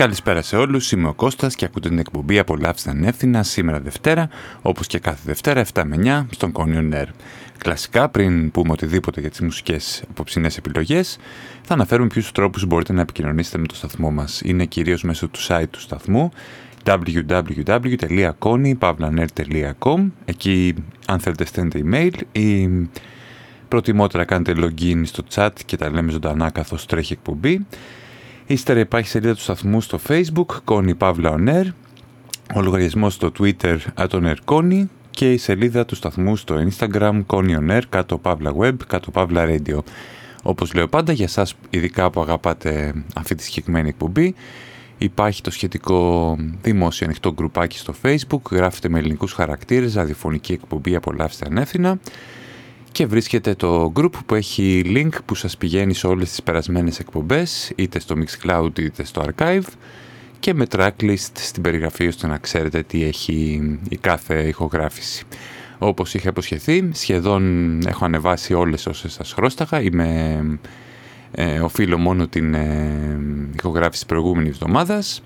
Καλησπέρα σε όλους, είμαι ο Κώστας και ακούτε την εκπομπή «Απολαύστε ανεύθυνα» σήμερα Δευτέρα, όπως και κάθε Δευτέρα 7 με 9 στον Κόνιον Air. Κλασικά, πριν πούμε οτιδήποτε για τις μουσικές απόψινές επιλογές, θα αναφέρουμε ποιους τρόπους μπορείτε να επικοινωνήσετε με το σταθμό μας. Είναι κυρίως μέσω του site του σταθμού www.kony.com Εκεί, αν θέλετε, στέλνετε email ή προτιμότερα κάνετε login στο chat και τα λέμε ζωντανά καθώς τρέχει εκπομπή. Ύστερα υπάρχει σελίδα του σταθμού στο facebook, Κόνη Παύλα Ονέρ, ο λογαριασμός στο twitter, Ατονερ και η σελίδα του σταθμού στο instagram, Κόνη Ονέρ, κάτω Παύλα Web, κάτω Παύλα Radio. Όπως λέω πάντα, για σας ειδικά που αγαπάτε αυτή τη συγκεκριμένη εκπομπή, υπάρχει το σχετικό δημόσιο ανοιχτό γκρουπάκι στο facebook, γράφετε με ελληνικούς χαρακτήρες, ραδιοφωνική εκπομπή «Απολαύστε ανεύθυνα» και βρίσκεται το group που έχει link που σας πηγαίνει σε όλες τις περασμένες εκπομπές είτε στο Mixcloud είτε στο Archive και με tracklist στην περιγραφή ώστε να ξέρετε τι έχει η κάθε ηχογράφηση. Όπως είχα υποσχεθεί, σχεδόν έχω ανεβάσει όλες όσες σας χρώσταγα. Είμαι, ε, οφείλω μόνο την ε, ηχογράφηση προηγούμενης εβδομάδας.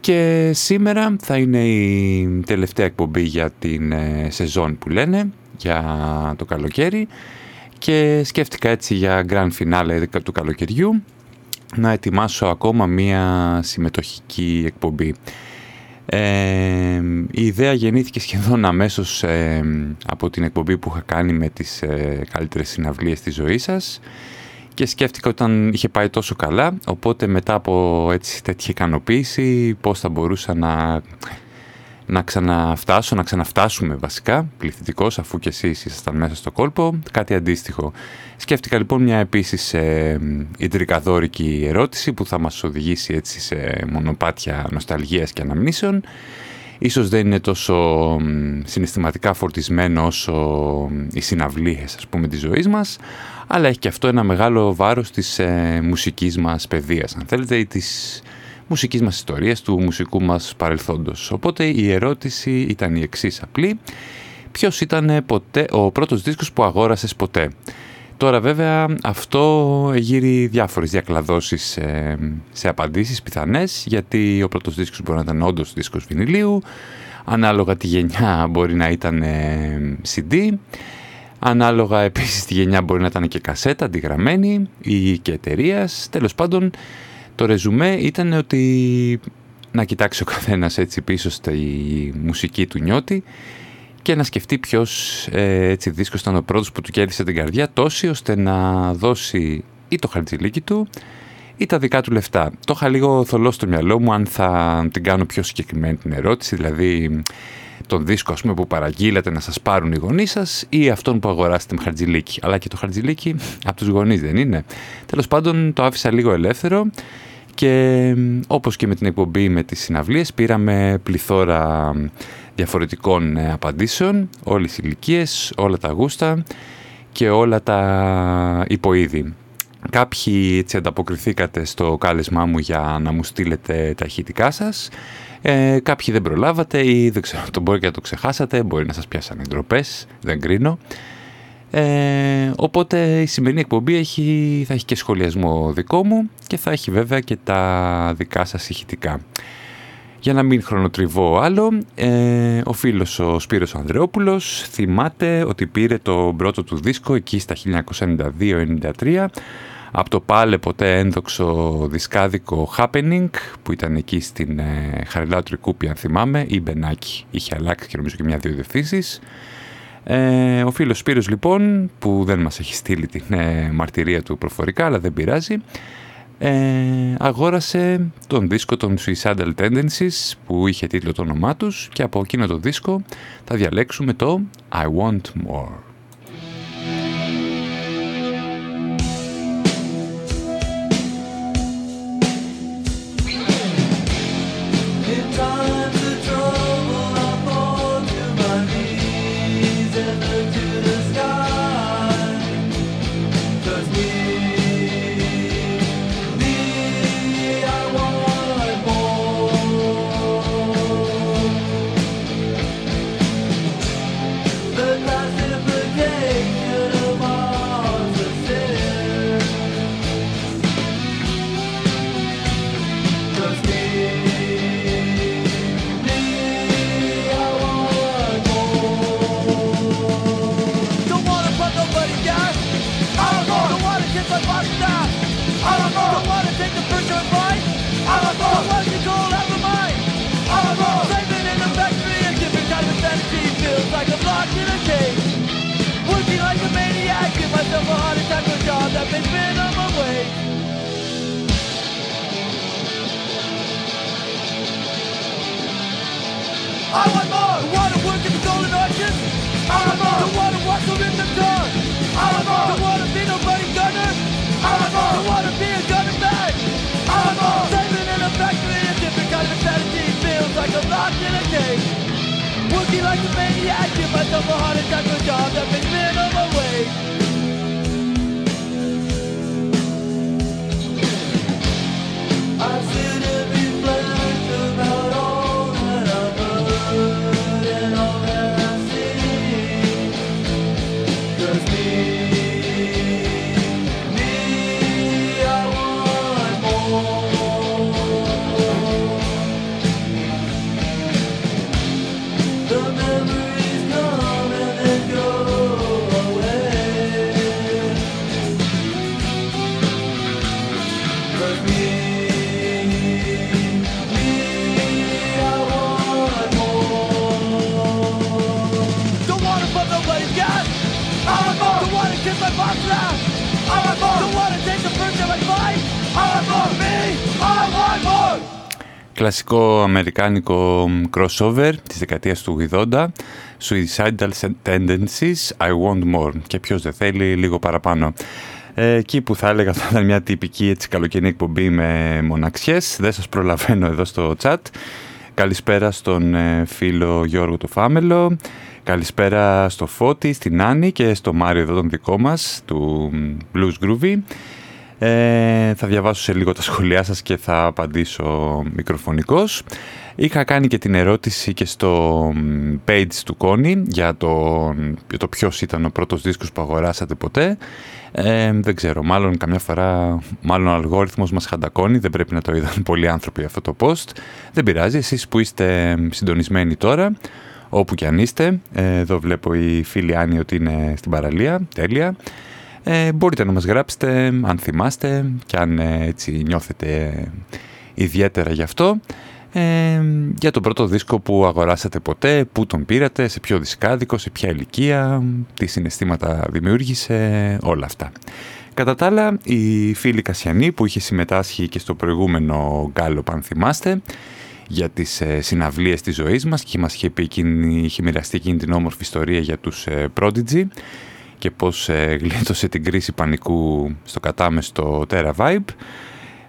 Και σήμερα θα είναι η τελευταία εκπομπή για την ε, σεζόν που λένε για το καλοκαίρι και σκέφτηκα έτσι για grand finale του καλοκαιριού να ετοιμάσω ακόμα μία συμμετοχική εκπομπή. Ε, η ιδέα γεννήθηκε σχεδόν αμέσως ε, από την εκπομπή που είχα κάνει με τις ε, καλύτερες συναυλίες της ζωής σας και σκέφτηκα όταν είχε πάει τόσο καλά οπότε μετά από έτσι τέτοια ικανοποίηση πώς θα μπορούσα να να ξαναφτάσω, να ξαναφτάσουμε βασικά, πληθυντικός αφού και εσείς ήσασταν μέσα στο κόλπο, κάτι αντίστοιχο. Σκέφτηκα λοιπόν μια επίσης ε, ιδρυκαδόρικη ερώτηση που θα μας οδηγήσει έτσι σε μονοπάτια νοσταλγίας και αναμνήσεων. Ίσως δεν είναι τόσο συναισθηματικά φορτισμένο όσο οι συναυλίες ας πούμε της ζωής μας, αλλά έχει και αυτό ένα μεγάλο βάρος της ε, μουσικής μας παιδείας, αν θέλετε, ή της μουσικής μας ιστορίας, του μουσικού μας παρελθόντος. Οπότε η ερώτηση ήταν η εξής απλή. Ποιος ήταν ποτέ, ο πρώτος δίσκος που αγόρασες ποτέ; Τώρα βέβαια αυτό γύρει διάφορες διακλαδώσεις σε, σε απαντήσεις πιθανές γιατί ο πρώτος δίσκος μπορεί να ήταν όντως δίσκος βινιλίου ανάλογα τη γενιά μπορεί να ήταν CD ανάλογα επίσης τη γενιά μπορεί να ήταν και κασέτα αντιγραμμένη ή και εταιρείας. τέλος πάντων το ρεζουμέ ήταν ότι να κοιτάξει ο καθένας έτσι πίσω στη μουσική του νιώτη και να σκεφτεί ποιος ε, έτσι δίσκος ήταν ο πρώτος που του κέρδισε την καρδιά τόση ώστε να δώσει ή το χαρτζηλίκι του ή τα δικά του λεφτά. Το είχα λίγο θολό στο μυαλό μου αν θα την κάνω πιο συγκεκριμένη την ερώτηση, δηλαδή τον δίσκο ας πούμε, που παραγγείλατε να σας πάρουν οι γονείς σας ή αυτόν που αγοράσετε με χαρτζηλίκι. Αλλά και το χαρτζηλίκι από τους γονείς δεν είναι. Τέλος πάντων το άφησα λίγο ελεύθερο και όπως και με την εκπομπή με τις συναυλίες πήραμε πληθώρα διαφορετικών ε, απαντήσεων, όλες οι ηλικίες, όλα τα γούστα και όλα τα υποείδη. Κάποιοι έτσι ανταποκριθήκατε στο κάλεσμά μου για να μου στείλετε τα ηχητικά σας. Ε, κάποιοι δεν προλάβατε ή δεν ξέρω, το μπορεί και να το ξεχάσατε, μπορεί να σας πιάσανε ντροπές, δεν κρίνω. Ε, οπότε η σημερινή εκπομπή έχει, θα έχει και σχολιασμό δικό μου και θα έχει βέβαια και τα δικά σας ηχητικά. Για να μην χρονοτριβώ άλλο, ε, ο φίλος ο Σπύρος Ανδρεόπουλος θυμάται ότι πήρε το πρώτο του δίσκο εκεί στα 1992-93 από το πάλε ποτέ ένδοξο δισκάδικο Happening που ήταν εκεί στην ε, Χαριλάου Τρικούπη αν θυμάμαι ή Μπενάκη είχε αλλάξει και νομίζω και μια-δύο διευθύνσεις ε, ο φίλος Σπύρος λοιπόν, που δεν μας έχει στείλει την ε, μαρτυρία του προφορικά, αλλά δεν πειράζει, ε, αγόρασε τον δίσκο των Suicidal Tendencies που είχε τίτλο το όνομά τους και από εκείνο το δίσκο θα διαλέξουμε το I Want More. I want more. I want to work in the golden arches. I want more. I want to walk within the door. I want more. I want to be nobody gunner. I want more. I want to be a gunner man. I want more. Saving in a factory, a different kind of insanity feels like I'm locked in a cage. Like a maniac, give myself a heart attack, a job that makes me on my way. I see. Αμερικάνικο crossover της δεκαετίας του 80 Suicidal Tendencies, I Want More. Και ποιος δεν θέλει λίγο παραπάνω. Ε, εκεί που θα έλεγα θα ήταν μια τυπική έτσι, καλοκαιρινή εκπομπή με μοναξιές. Δεν σας προλαβαίνω εδώ στο chat. Καλησπέρα στον ε, φίλο Γιώργο του Φάμελο. Καλησπέρα στο Φώτη, στην Άννη και στο Μάριο εδώ τον δικό μας του Blues Groovy ε, θα διαβάσω σε λίγο τα σχόλιά σας και θα απαντήσω μικροφωνικός. Είχα κάνει και την ερώτηση και στο page του Κόνη για το, για το ποιος ήταν ο πρώτος δίσκος που αγοράσατε ποτέ. Ε, δεν ξέρω, μάλλον καμιά φορά, μάλλον ο αλγόριθμος μας χαντακώνει, δεν πρέπει να το είδαν πολλοί άνθρωποι αυτό το post. Δεν πειράζει, εσείς που είστε συντονισμένοι τώρα, όπου και αν είστε, ε, εδώ βλέπω η φίλη Άννη ότι είναι στην παραλία, τέλεια. Ε, μπορείτε να μας γράψετε αν θυμάστε και αν ε, έτσι νιώθετε ιδιαίτερα γι' αυτό ε, για τον πρώτο δίσκο που αγοράσατε ποτέ, πού τον πήρατε, σε ποιο δισκάδικο, σε ποια ηλικία, τι συναισθήματα δημιούργησε, όλα αυτά. Κατά τα άλλα, η φίλη Κασιανή που είχε συμμετάσχει και στο προηγούμενο γκάλο, αν θυμάστε, για τις ε, συναυλίες της ζωής μας και μας είχε, πει εκείνη, είχε μοιραστεί εκείνη την όμορφη ιστορία για τους ε, Prodigy και πώς ε, γλίτωσε την κρίση πανικού στο κατάμεστο Terra Vibe.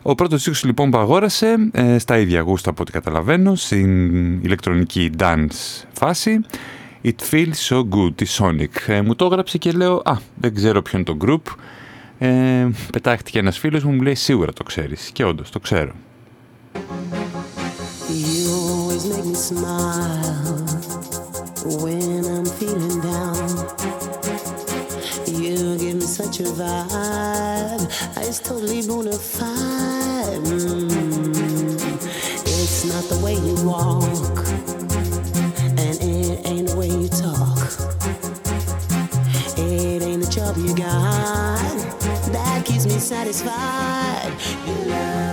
Ο πρώτος δίσκος λοιπόν που αγόρασε, ε, στα ίδια γούστα από ό,τι καταλαβαίνω, στην ηλεκτρονική dance φάση, It Feels So Good, τη Sonic. Ε, μου το έγραψε και λέω, α, δεν ξέρω ποιο είναι το group. Ε, πετάχτηκε ένας φίλος μου, μου λέει, σίγουρα το ξέρεις. Και όντως, το ξέρω. You always make me smile when I'm feeling down. Me vibe, totally bona fide. Mm. It's not the way you walk, and it ain't the way you talk. It ain't the job you got that keeps me satisfied. You love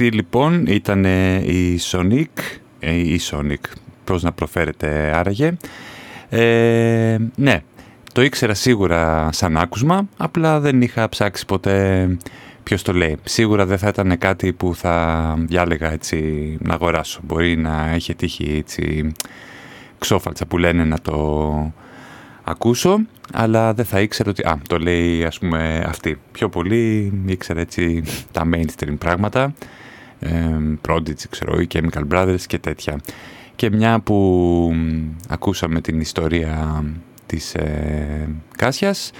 Αυτή λοιπόν ήταν η Sonic, ε, η Sonic, πώς να προφέρετε άραγε. Ε, ναι, το ήξερα σίγουρα σαν άκουσμα, απλά δεν είχα ψάξει ποτέ ποιος το λέει. Σίγουρα δεν θα ήταν κάτι που θα διάλεγα έτσι να αγοράσω. Μπορεί να έχει τύχει έτσι ξόφαλτσα που λένε να το ακούσω, αλλά δεν θα ήξερα ότι... Α, το λέει ας πούμε αυτή. Πιο πολύ ήξερα έτσι τα mainstream πράγματα Prodigy, ξέρω, ή Chemical Brothers και τέτοια. Και μια που ακούσαμε την ιστορία της ε, Κάσιας,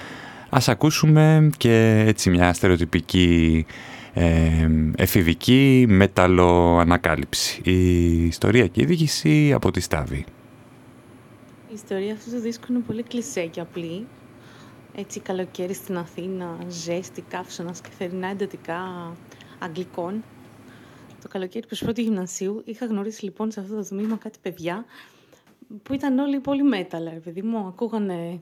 ας ακούσουμε και έτσι μια στερεοτυπική ε, εφηβική μεταλλοανακάλυψη. Η ιστορία και η δίκηση από τη Στάβη. Η ιστορία αυτού του δίσκου είναι πολύ κλεισέ και απλή. Έτσι καλοκαίρι στην Αθήνα, ζέστη, καύσωνας και θερινά εντατικά αγγλικών το καλοκαίρι προς πρώτη γυμνασίου είχα γνωρίσει λοιπόν σε αυτό το τμήμα κάτι παιδιά που ήταν όλοι πολύ metal, ρε παιδί μου. Ακούγανε,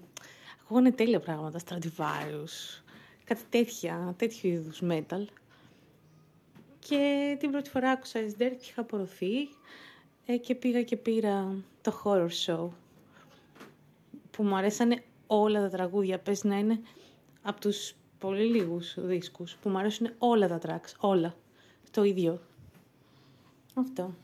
ακούγανε τέλεια πράγματα, Stradivarius, κάτι τέτοια, τέτοιου είδους metal. Και την πρώτη φορά άκουσα Esder και είχα απορροφεί ε, και πήγα και πήρα το horror show που μου αρέσανε όλα τα τραγούδια. Πες να είναι από τους πολύ λίγους δίσκους που μου αρέσουν όλα τα tracks, όλα. Το ίδιο Αυτό.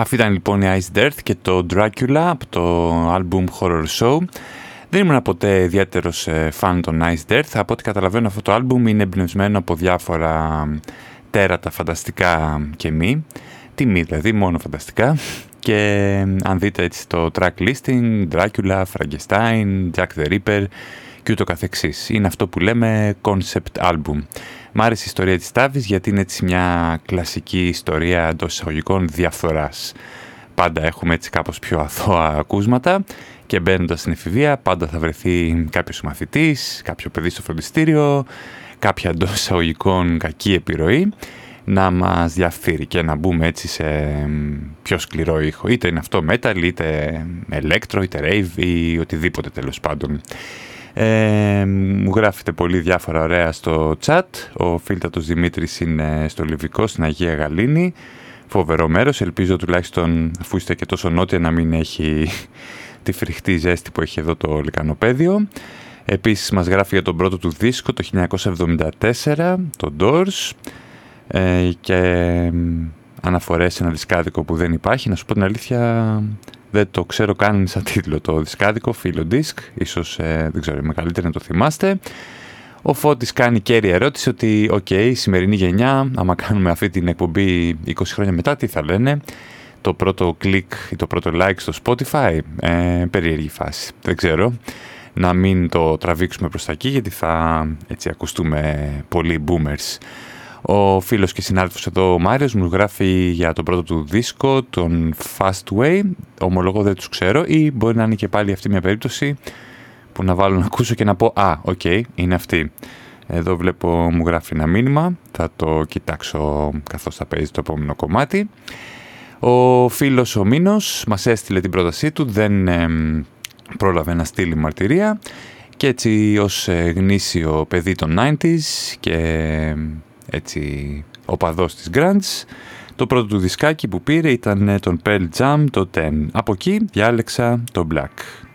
Αυτή ήταν λοιπόν η Ice Death και το Dracula από το album Horror Show. Δεν ήμουν ποτέ ιδιαίτερος ε, φαν των Ice Death. Από ό,τι καταλαβαίνω αυτό το album είναι εμπνευσμένο από διάφορα τέρατα φανταστικά και μη. Τι μη δηλαδή, μόνο φανταστικά. Και αν δείτε έτσι το track listing, Dracula, Frankenstein, Jack the Ripper και ούτω καθεξής. Είναι αυτό που λέμε concept album. Μ' άρεσε η ιστορία της Τάβης γιατί είναι έτσι μια κλασική ιστορία εντός εισαγωγικών διαφθοράς. Πάντα έχουμε έτσι κάπως πιο αθώα ακούσματα και μπαίνοντας στην εφηβεία πάντα θα βρεθεί κάποιος μαθητής, κάποιο παιδί στο φροντιστήριο, κάποια εντός εισαγωγικών κακή επιρροή να μας διαφθείρει και να μπούμε έτσι σε πιο σκληρό ήχο. Είτε είναι αυτό metal, είτε electro, είτε rave ή οτιδήποτε τέλος πάντων. Ε, μου γράφετε πολύ διάφορα ωραία στο chat. Ο φίλτατος Δημήτρης είναι στο Λιβικό, στην Αγία Γαλήνη. Φοβερό μέρος. Ελπίζω τουλάχιστον αφού είστε και τόσο νότια να μην έχει τη φρικτή ζέστη που έχει εδώ το λεκανοπέδιο. Επίσης μας γράφει για τον πρώτο του δίσκο το 1974, των Doors. Ε, και αναφορές σε ένα δισκάδικο που δεν υπάρχει. Να σου πω την αλήθεια, δεν το ξέρω καν σαν τίτλο το δισκάδικο, φίλο δισκ, ίσως ε, δεν ξέρω, μεγαλύτερο να το θυμάστε. Ο Φώτης κάνει καίρια ερώτηση ότι OK, okay, η σημερινή γενιά, άμα κάνουμε αυτή την εκπομπή 20 χρόνια μετά, τι θα λένε, το πρώτο κλικ ή το πρώτο like στο Spotify, ε, περίεργη φάση, δεν ξέρω. Να μην το τραβήξουμε προς τα εκεί γιατί θα έτσι ακουστούμε πολύ boomers. Ο φίλος και συνάδελφος εδώ, ο Μάριος, μου γράφει για το πρώτο του δίσκο, τον Fastway. Ομολογώ δεν τους ξέρω ή μπορεί να είναι και πάλι αυτή μια περίπτωση που να βάλω να ακούσω και να πω «Α, OK, okay, είναι αυτή». Εδώ βλέπω μου γράφει ένα μήνυμα, θα το κοιτάξω καθώς θα παίζει το επόμενο κομμάτι. Ο φίλος ο Μίνος μας έστειλε την πρότασή του, δεν ε, πρόλαβε να στείλει μαρτυρία και έτσι ως ε, γνήσιο παιδί των 90s και έτσι οπαδός της Grunge. Το πρώτο του δισκάκι που πήρε ήταν ε, τον Pearl Jam, το 10. Από εκεί διάλεξα το Black.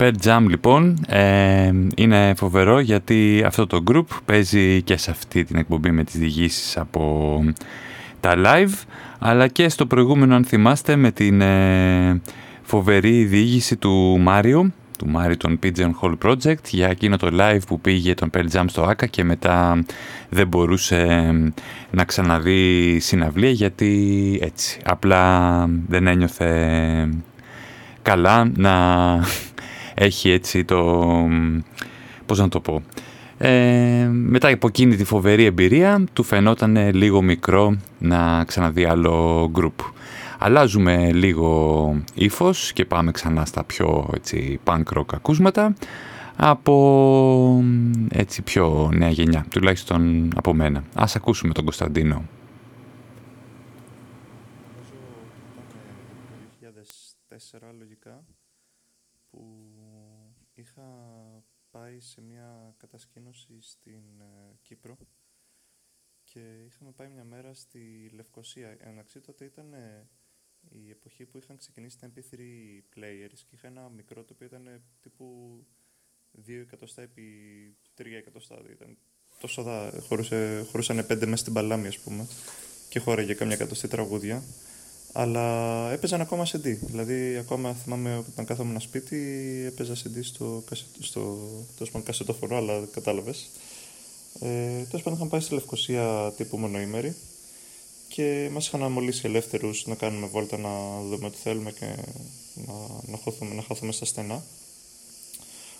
Pet Jam λοιπόν ε, είναι φοβερό γιατί αυτό το group παίζει και σε αυτή την εκπομπή με τις διηγήσεις από τα live αλλά και στο προηγούμενο αν θυμάστε με την ε, φοβερή διήγηση του Μάριο του Μάριο των Pigeon Hall Project για εκείνο το live που πήγε τον Pearl Jam στο Άκα και μετά δεν μπορούσε να ξαναδεί συναυλία γιατί έτσι απλά δεν ένιωθε καλά να έχει έτσι το... πώς να το πω... Ε, μετά από εκείνη τη φοβερή εμπειρία του φαινόταν λίγο μικρό να ξαναδεί άλλο γκρουπ. Αλλάζουμε λίγο ύφος και πάμε ξανά στα πιο έτσι, punk rock ακούσματα από έτσι πιο νέα γενιά, τουλάχιστον από μένα. Ας ακούσουμε τον Κωνσταντίνο. 2020 έναξη, τότε ήταν ε, η εποχή που είχαν ξεκινήσει τα MP3 players και είχα ένα μικρό το οποίο ήταν ε, τύπου 2 εκατοστά επί 3 εκατοστά. Δηλαδή ήταν τόσο δα, χωρούσε, χωρούσαν 5 μέσα στην παλάμη ας πούμε και χώραγε καμιά εκατοστή τραγούδια. Αλλά έπαιζαν ακόμα CD. Δηλαδή, ακόμα θυμάμαι όταν κάθομαι ένα σπίτι, έπαιζα CD στο, στο, στο κασετόφωνο, αλλά κατάλαβες. Ε, Τέλος πάντων, είχαν πάει στη Λευκοσία τύπου μονοήμερη και μας είχαν αμολύσει ελεύθερους να κάνουμε βόλτα να δούμε τι θέλουμε και να, να, χωθούμε, να χαθούμε στα στενά.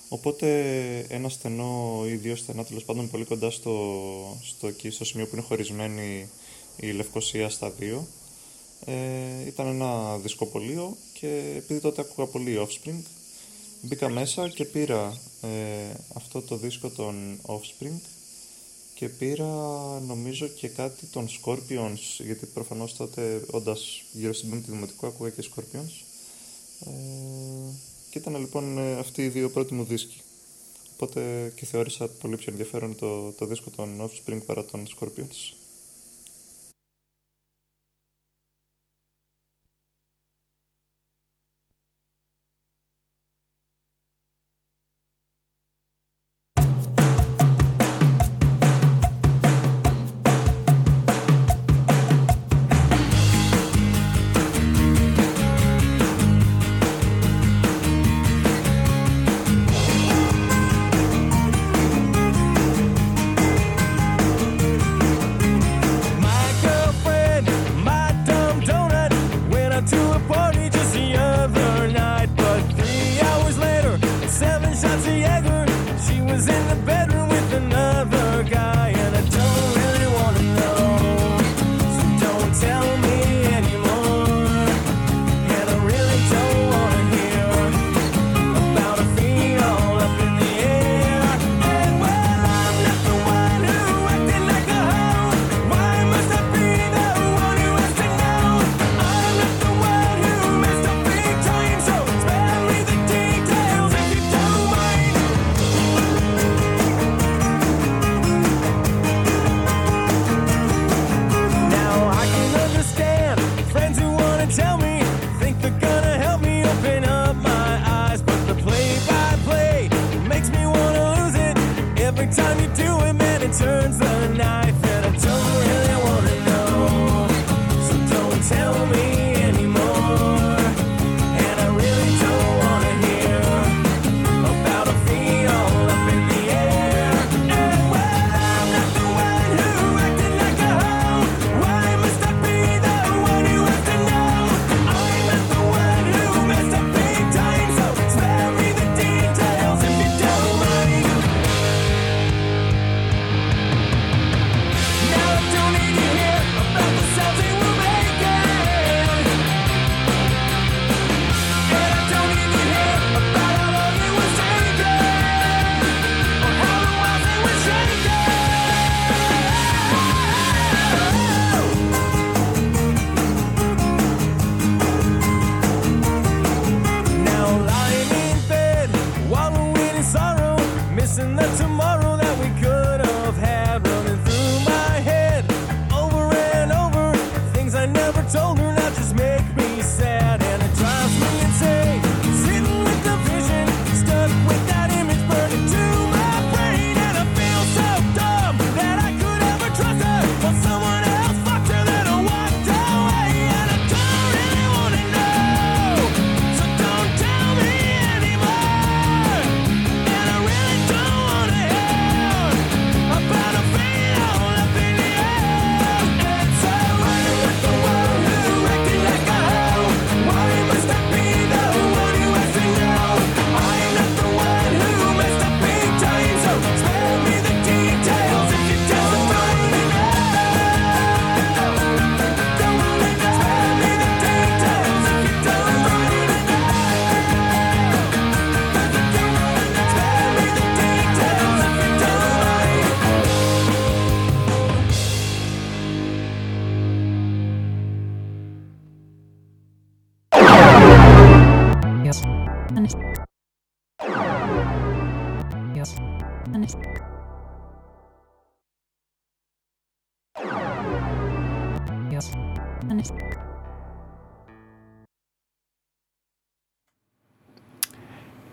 Οπότε ένα στενό ή δύο στενά, τέλος πάντων πολύ κοντά στο, στο, στο σημείο που είναι χωρισμένη η Λευκοσία στα δύο, ε, ήταν ένα δισκοπολείο και επειδή τότε ακούγα πολύ Offspring, μπήκα μέσα και πήρα ε, αυτό το δίσκο των Offspring και πήρα νομίζω και κάτι των Scorpions, γιατί προφανώς τότε όντας γύρω στην πέμπτη δημοτικού ακούγα και Scorpions. Ε, και ήταν λοιπόν ε, αυτοί οι δύο πρώτοι μου δίσκοι. Οπότε και θεώρησα πολύ πιο ενδιαφέρον το, το δίσκο των Offspring παρά των Scorpions.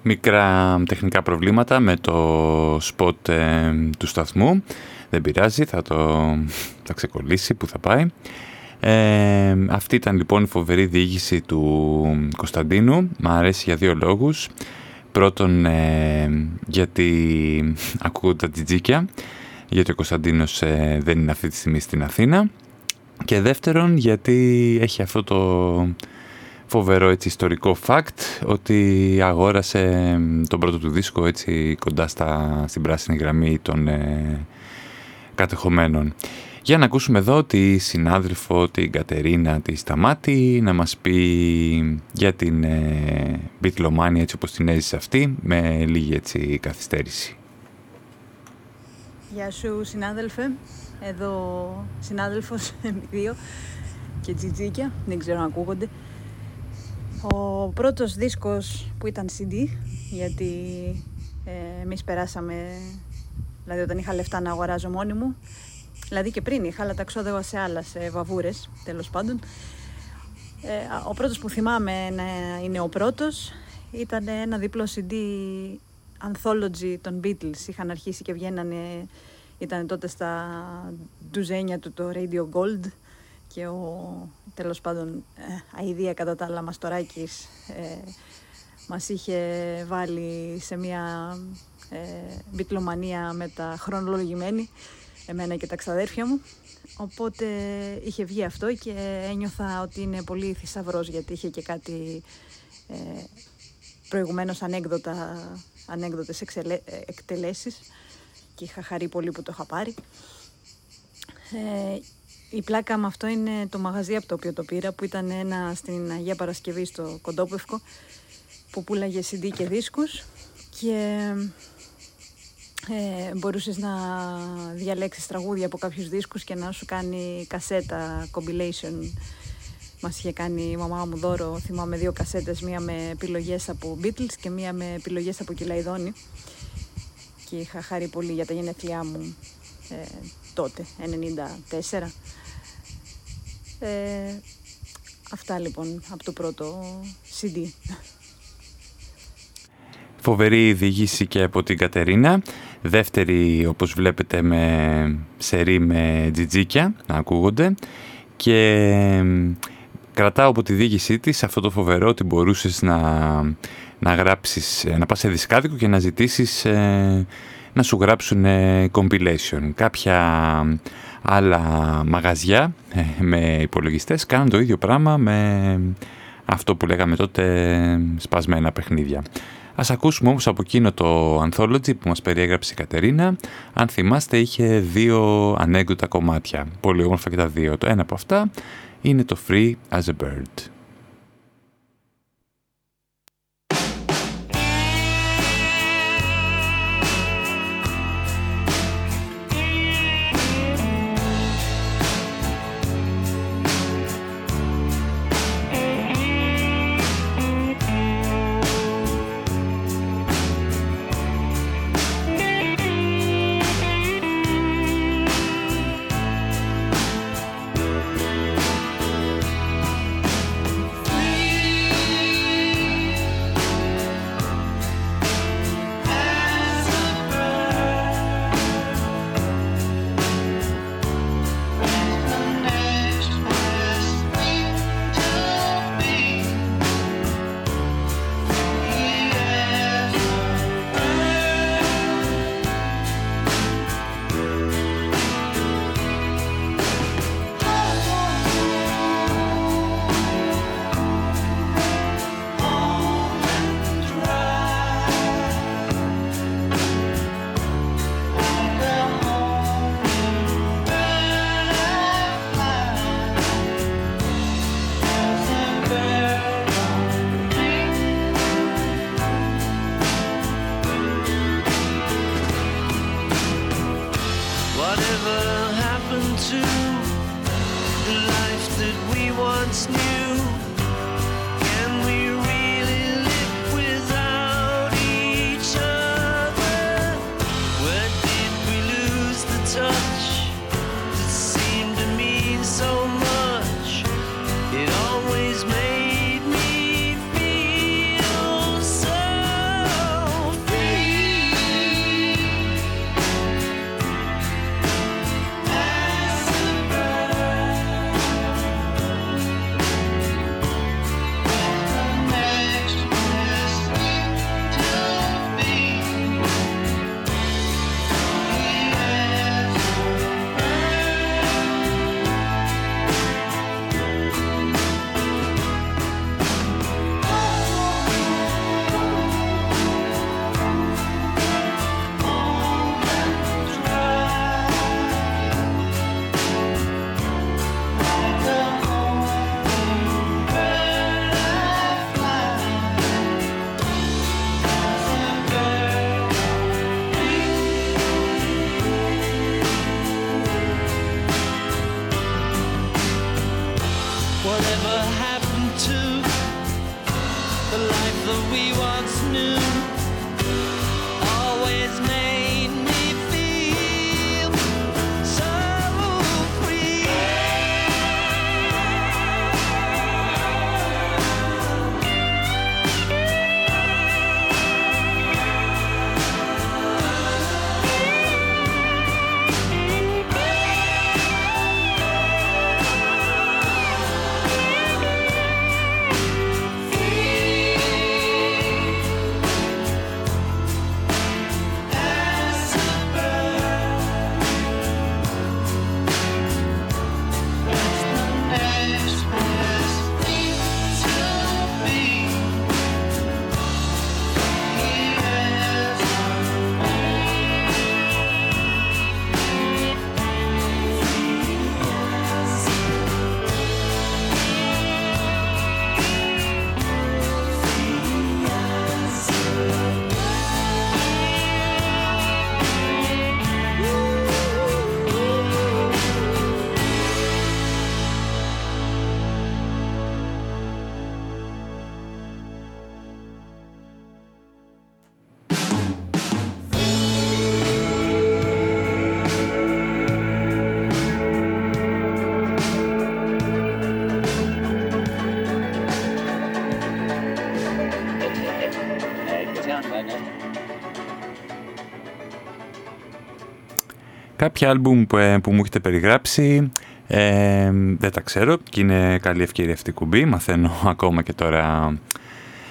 Μικρά τεχνικά προβλήματα με το σποτ ε, του σταθμού. Δεν πειράζει, θα το θα ξεκολλήσει που θα πάει. Ε, αυτή ήταν λοιπόν η φοβερή διήγηση του Κωνσταντίνου. Μ' αρέσει για δύο λόγους. Πρώτον, ε, γιατί ακούω τα τζιτζίκια, γιατί ο Κωνσταντίνος ε, δεν είναι αυτή τη στιγμή στην Αθήνα. Και δεύτερον, γιατί έχει αυτό το φοβερό έτσι, ιστορικό fact ότι αγόρασε τον πρώτο του δίσκο έτσι κοντά στα, στην πράσινη γραμμή των ε, κατεχομένων. Για να ακούσουμε εδώ τη συνάδελφο, την Κατερίνα τη Σταμάτη, να μας πει για την ε, έτσι όπως την έζησε αυτή, με λίγη έτσι καθυστέρηση. Γεια σου συνάδελφε, εδώ συνάδελφος δύο και τζιτζίκια, δεν ξέρω αν ακούγονται. Ο πρώτος δίσκος που ήταν CD, γιατί ε, εμείς περάσαμε, δηλαδή όταν είχα λεφτά να αγοράζω μόνη μου, δηλαδή και πριν είχα, αλλά τα ξόδευα σε άλλα, σε βαβούρες, τέλος πάντων. Ε, ο πρώτος που θυμάμαι να είναι ο πρώτος, ήταν ένα διπλό CD anthology των Beatles. Είχαν αρχίσει και βγαίνανε, ήταν τότε στα ντουζένια του το Radio Gold και ο τέλος πάντων ε, αηδία κατά τα άλλα Μαστοράκης ε, μας είχε βάλει σε μια ε, μπιτλομανία με τα χρονολογημένη εμένα και τα ξαδέρφια μου οπότε είχε βγει αυτό και ένιωθα ότι είναι πολύ θησαυρός γιατί είχε και κάτι ε, προηγουμένως ανέκδοτα, ανέκδοτες εξελε, ε, εκτελέσεις και είχα χαρεί πολύ που το είχα πάρει. Ε, η πλάκα με αυτό είναι το μαγαζί από το οποίο το πήρα που ήταν ένα στην Αγία Παρασκευή στο Κοντόπευκο που πουλάγε CD και δίσκους και ε, μπορούσες να διαλέξεις τραγούδια από κάποιους δίσκους και να σου κάνει κασέτα, compilation. Μας είχε κάνει η μαμά μου δώρο, θυμάμαι δύο κασέτες, μία με επιλογές από Beatles και μία με επιλογές από Κιλαϊδόνη και είχα χάρη πολύ για τα γενέθλιά μου ε, τότε, 94. Ε, αυτά λοιπόν από το πρώτο CD. Φοβερή διηγήση και από την Κατερίνα. Δεύτερη, όπως βλέπετε, με σερή με τζιτζίκια να ακούγονται. Και κρατάω από τη διήγησή της αυτό το φοβερό ότι μπορούσες να, να γράψεις, να πας σε δισκάδικο και να ζητήσεις ε, να σου γράψουν compilation. Κάποια άλλα μαγαζιά ε, με υπολογιστές κάνουν το ίδιο πράγμα με αυτό που λέγαμε τότε σπασμένα παιχνίδια. Ας ακούσουμε όμως από εκείνο το Anthology που μας περιέγραψε η Κατερίνα. Αν θυμάστε είχε δύο ανέκδοτα κομμάτια. Πολύ όμορφα και τα δύο. Το ένα από αυτά είναι το Free as a Bird. Κάποια άλμπουμ που, ε, που μου έχετε περιγράψει ε, δεν τα ξέρω και είναι καλή ευκαιρία αυτή η κουμπί. Μαθαίνω ακόμα και τώρα,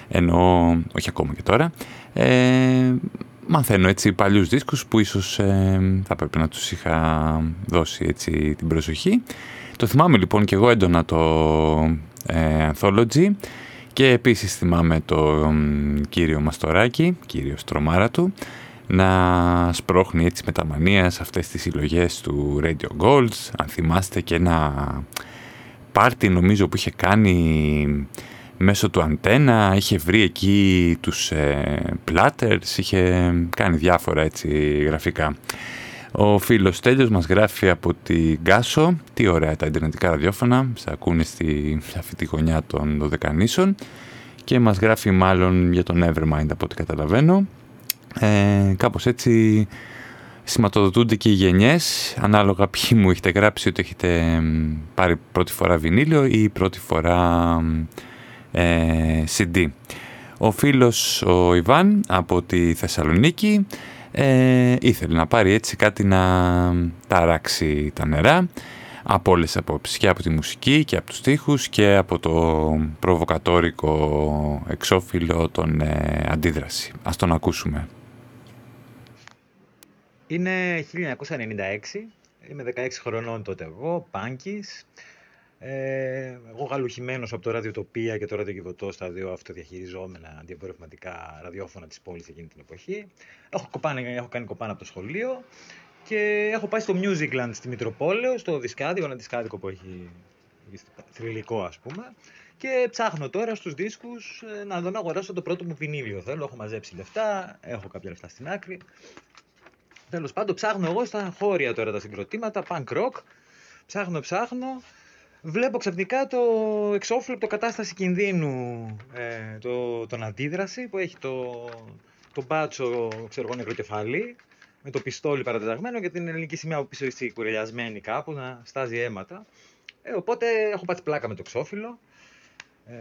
εννοώ, όχι ακόμα και τώρα, ε, μαθαίνω έτσι παλιούς δίσκους που ίσως ε, θα πρέπει να τους είχα δώσει έτσι την προσοχή. Το θυμάμαι λοιπόν και εγώ έντονα το ε, Anthology και επίσης θυμάμαι το μ, κύριο Μαστοράκη, κύριο Στρομάρα του, να σπρώχνει έτσι με τα μανίας σε αυτές τις συλλογές του Radio Golds. Αν θυμάστε και ένα πάρτι νομίζω που είχε κάνει μέσω του αντένα, είχε βρει εκεί τους ε, platters, είχε κάνει διάφορα έτσι γραφικά. Ο φίλος Τέλειος μας γράφει από την Γκάσο, τι ωραία τα ιντερνετικά ραδιόφωνα, σε ακούνε στη, σε αυτή τη γωνιά των Δωδεκανήσων και μας γράφει μάλλον για τον Evermind από ό,τι καταλαβαίνω. Ε, κάπως έτσι σηματοδοτούνται και οι γενιές, ανάλογα ποιοι μου έχετε γράψει ότι έχετε μ, πάρει πρώτη φορά βινίλιο ή πρώτη φορά μ, ε, CD. Ο φίλος ο Ιβάν από τη Θεσσαλονίκη ε, ήθελε να πάρει έτσι κάτι να ταράξει τα νερά από όλες τις απόψεις και από τη μουσική και από τους στίχους και από το προβοκατόρικο εξώφυλλο των ε, αντίδραση. Ας τον ακούσουμε. Είναι 1996, είμαι 16 χρονών τότε εγώ, Πάνκης. Ε, εγώ γαλουχημένος από το ραδιοτοπία και το ραδιοκιβωτό στα δύο αυτοδιαχειριζόμενα αντιεμπορευματικά ραδιόφωνα της πόλης εκείνη την εποχή. Έχω, κοπάνει, έχω κάνει κοπάνα από το σχολείο και έχω πάει στο Musicland στη Μητροπόλεω, στο δισκάδικο, ένα δισκάδικο που έχει θρηλυκό ας πούμε. Και ψάχνω τώρα στους δίσκους ε, να δω να αγοράσω το πρώτο μου βινίλιο. Θέλω, έχω μαζέψει λεφτά, έχω κάποια λεφτά στην άκρη. Τέλος πάντων, ψάχνω εγώ στα χώρια τώρα τα συγκροτήματα, punk rock. Ψάχνω, ψάχνω. Βλέπω ξαφνικά το εξώφυλλο από το κατάσταση κινδύνου, ε, το, τον αντίδραση, που έχει το, το μπάτσο, ξέρω εγώ, νεκροκεφαλή, με το πιστόλι παρατεταγμένο και την ελληνική σημαία από πίσω έτσι κουρελιασμένη κάπου, να στάζει αίματα. Ε, οπότε έχω πάθει πλάκα με το εξώφυλλο. Ε,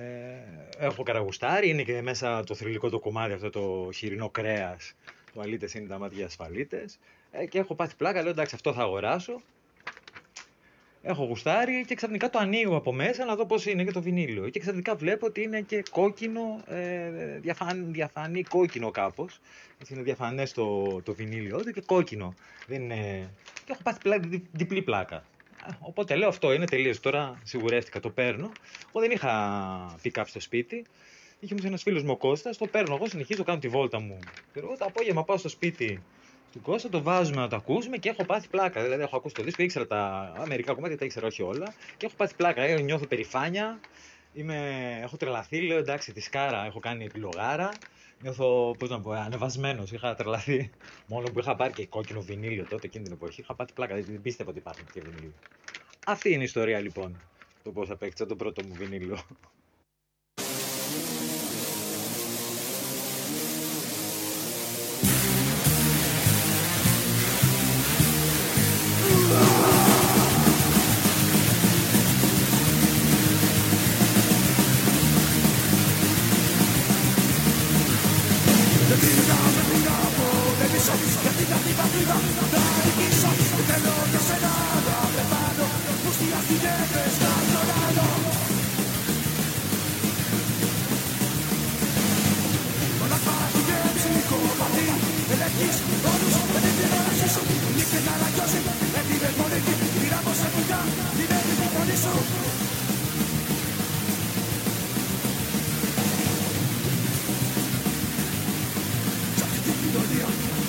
έχω καραγουστάρει, είναι και μέσα το θρηλυκό το κομμάτι αυτό το χοιρινό κρέας του αλίτες είναι τα μάτια ασφαλίτες ε, και έχω πάθει πλάκα, λέω εντάξει αυτό θα αγοράσω έχω γουστάρει και ξαφνικά το ανοίγω από μέσα να δω πώς είναι και το βινίλιο και ξαφνικά βλέπω ότι είναι και κόκκινο, ε, διαφαν, διαφανή κόκκινο κάπως έτσι είναι διαφανές το, το βινίλιο του και κόκκινο δεν είναι... και έχω πάθει πλάκα, δι, διπλή πλάκα Οπότε λέω αυτό είναι τελείως. Τώρα σιγουρεύτηκα, το παίρνω. Εγώ δεν είχα pick up στο σπίτι. Είχε μου ένας φίλος μου ο Κώστας, το παίρνω εγώ, συνεχίζω, κάνω τη βόλτα μου. Και εγώ το απόγευμα πάω στο σπίτι του Κώστα, το βάζουμε να το ακούσουμε και έχω πάθει πλάκα. Δηλαδή, έχω ακούσει το δίσκο, ήξερα τα μερικά κομμάτια, τα ήξερα όχι όλα. Και έχω πάθει πλάκα. Ε, νιώθω περηφάνεια. Είμαι, έχω τρελαθεί, λέω εντάξει, τη σκάρα, έχω κάνει επιλογάρα. Νιώθω, πώς να πω, ανεβασμένος. Είχα τρελαθεί. Μόνο που είχα πάρει και κόκκινο βινίλιο τότε εκείνη την εποχή. Είχα πάθει πλάκα, δηλαδή δεν πίστευα ότι υπάρχουν και βινίλιο. Αυτή είναι η ιστορία λοιπόν. το πώς απέκτησα το πρώτο μου βινίλιο. Με πίρα, με πίρα, ποτέ. Γιατί κάτι παντού, να πετάει πίσω. Δεν το ξεράγα, δεν πάνω. Μου στείλα στηλέφω, στα νερά. Μόνο τα παγιδεύει, μου κουμπάει. Ελέγχει, όλου, δεν την πειράζει. Σου, λίγοι και σε κιόζει. Ε, τί περπαίνει εκεί.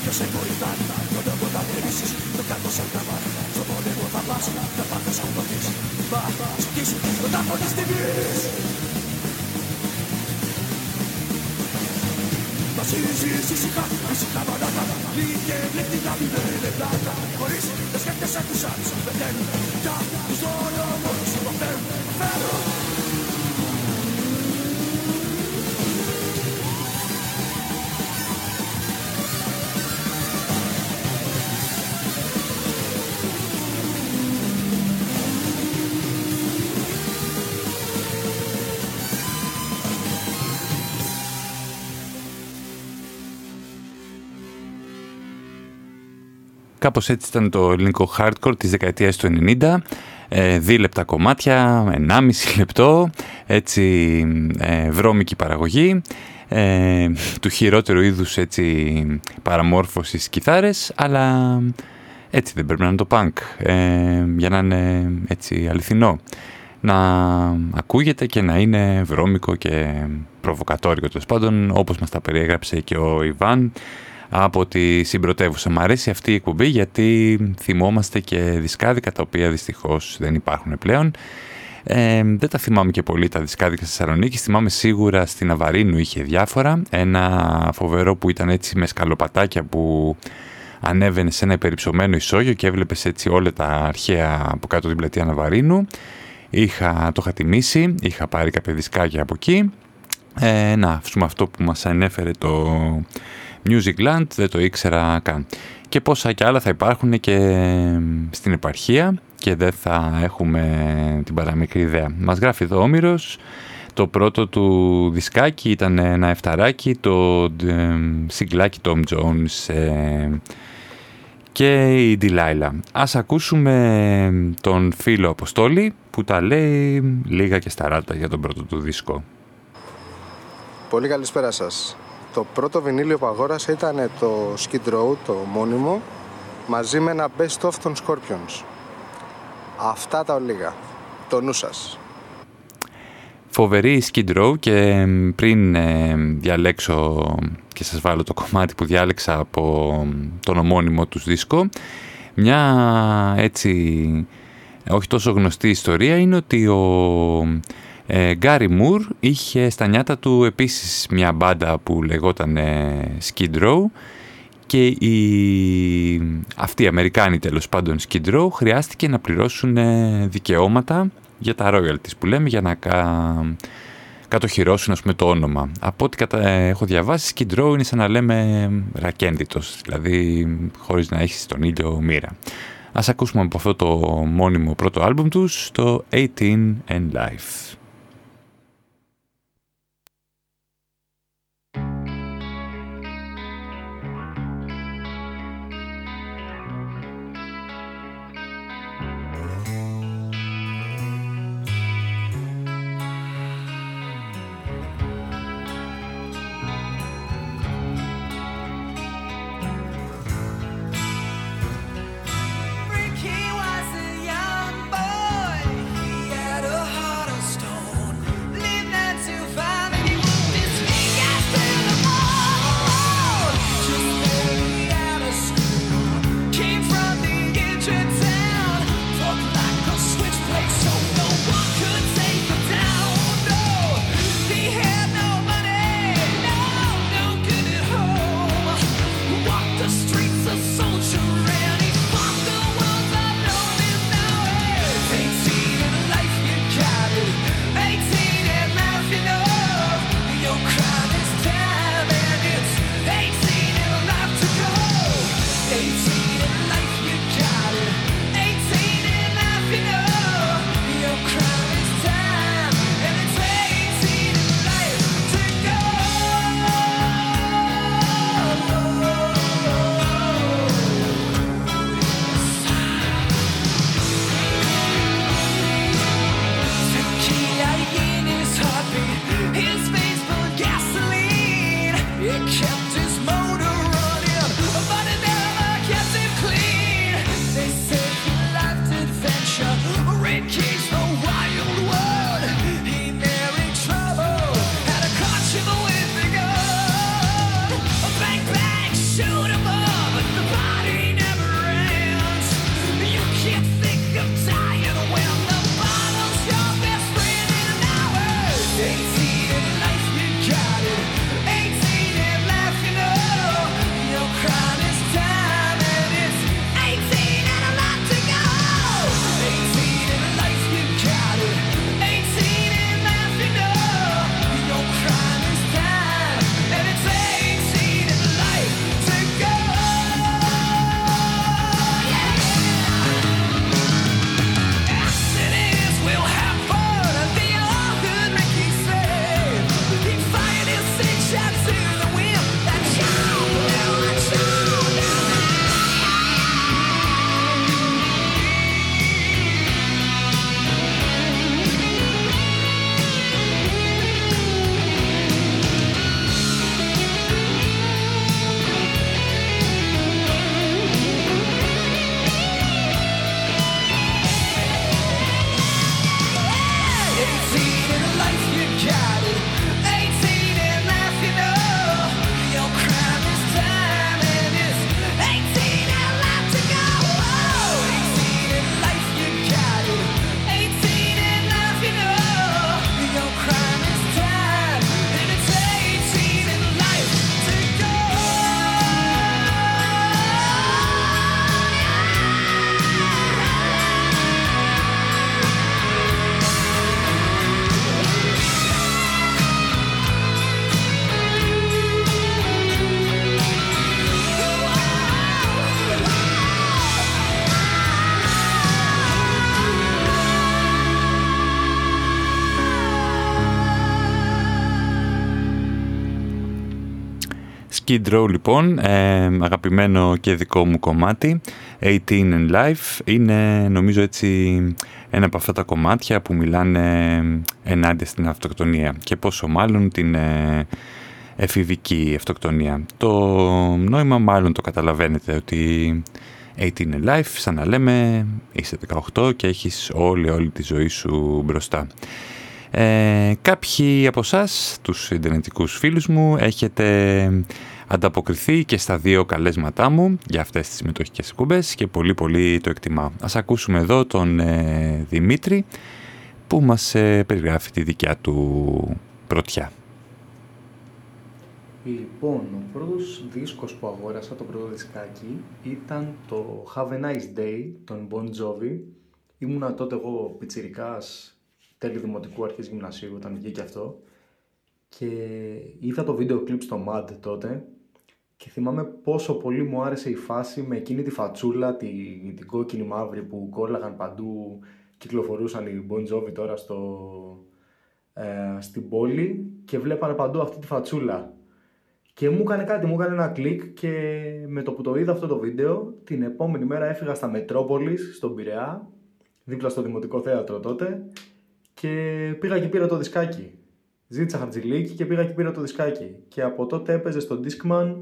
Ποιο σε βοηθάει, τον τόπο θα κρίνεις Το κάτω σε στο πόλεμο θα πας Να πάντα σκοτωθείς, μα σκίσου Τον τάφο της τιμής Βασίζεις ησυχά, ησυχά μανάτα Λίγε βλέπει να μην είναι πλάκα Χωρίς να σκέφτεσαι τους άλλους, πεθαίνουν Για τους υποφέρουν, Κάπως έτσι ήταν το ελληνικό hardcore της δεκαετίας του 90. Ε, δίλεπτα κομμάτια, 1,5 λεπτό, έτσι ε, βρώμικη παραγωγή, ε, του χειρότερου είδους έτσι παραμόρφωσης κιθάρες, αλλά έτσι δεν πρέπει να είναι το punk, ε, για να είναι έτσι αληθινό. Να ακούγεται και να είναι βρώμικο και προβοκατόρικο, τέλος πάντων, όπως μας τα περιέγραψε και ο Ιβάν, από τη συμπρωτεύουσα. Μ' αρέσει αυτή η εκπομπή γιατί θυμόμαστε και δισκάδικα τα οποία δυστυχώς δεν υπάρχουν πλέον. Ε, δεν τα θυμάμαι και πολύ τα δισκάδικα στη Θεσσαλονίκη. Θυμάμαι σίγουρα στην Αβαρίνου είχε διάφορα. Ένα φοβερό που ήταν έτσι με σκαλοπατάκια που ανέβαινε σε ένα υπερυψωμένο ισόγειο και έβλεπες έτσι όλα τα αρχαία από κάτω την πλατεία Ναβαρίνου. Είχα, το είχα τιμήσει, είχα πάρει κάποια δισκάκια από εκεί. Ε, να, αυτό που μας ανέφερε το Musicland, δεν το ήξερα καν. Και πόσα και άλλα θα υπάρχουν και στην επαρχία και δεν θα έχουμε την παραμικρή ιδέα. Μας γράφει εδώ ο το πρώτο του δισκάκι ήταν ένα εφταράκι, το συγκλάκι Tom Jones ε, και η Delilah. Ας ακούσουμε τον φίλο Αποστόλη που τα λέει λίγα και σταράτα για τον πρώτο του δίσκο. Πολύ καλησπέρα σας. Το πρώτο βινίλιο που αγόρασα ήταν το Skid Row, το μόνιμο, μαζί με ένα Best of των Scorpions. Αυτά τα ολίγα. Το νου σας. Φοβερή Skid Row και πριν ε, διαλέξω και σας βάλω το κομμάτι που διάλεξα από τον ομώνυμο τους δίσκο, μια έτσι όχι τόσο γνωστή ιστορία είναι ότι ο Γκάρι Μουρ είχε στα νιάτα του επίσης μια μπάντα που λεγόταν Skid Row και οι... αυτοί οι Αμερικάνοι τέλος πάντων Skid Row χρειάστηκε να πληρώσουν δικαιώματα για τα royalties που λέμε για να κατοχυρώσουν ας πούμε, το όνομα. Από ό,τι κατα... έχω διαβάσει Skid Row είναι σαν να λέμε ρακέντιτος, δηλαδή χωρίς να έχεις τον ήλιο μοίρα. Ας ακούσουμε από αυτό το μόνιμο πρώτο άλμπουμ τους, το 18 and Life. Skid Row λοιπόν, ε, αγαπημένο και δικό μου κομμάτι, 18 and Life, είναι νομίζω έτσι ένα από αυτά τα κομμάτια που μιλάνε ενάντια στην αυτοκτονία και πόσο μάλλον την ε, εφηβική αυτοκτονία. Το νόημα μάλλον το καταλαβαίνετε ότι 18 and Life, σαν να λέμε είσαι 18 και έχεις όλη όλη τη ζωή σου μπροστά. Ε, κάποιοι από εσάς, τους ιντερνετικούς φίλους μου, έχετε ανταποκριθεί και στα δύο καλέσματά μου για αυτές τις μετοχικές εκπομπές και πολύ πολύ το εκτιμά. Ας ακούσουμε εδώ τον ε, Δημήτρη που μας ε, περιγράφει τη δικιά του πρωτιά. Λοιπόν, ο πρώτος δίσκος που αγόρασα, το πρώτο δισκάκι, ήταν το Have a Nice Day των Bon Jovi. Ήμουνα τότε εγώ πιτσιρικάς τέλη δημοτικού, αρχής γυμνασίου, όταν βγήκε αυτό. Και είδα το βίντεο κλιπ στο MAD τότε και θυμάμαι πόσο πολύ μου άρεσε η φάση με εκείνη τη φατσούλα, τη, την κόκκινη μαύρη που κόλλαγαν παντού, κυκλοφορούσαν οι Bon Jovi τώρα στο, ε, στην πόλη και βλέπανε παντού αυτή τη φατσούλα. Και μου έκανε κάτι, μου έκανε ένα κλικ και με το που το είδα αυτό το βίντεο, την επόμενη μέρα έφυγα στα Μετρόπολης, στον Πειραιά, δίπλα στο Δημοτικό Θέατρο τότε και πήγα και πήρα το δισκάκι. Ζήτησα χαρτζηλίκι και πήγα και πήρα το δισκάκι. Και από τότε έπαιζε στο Discman,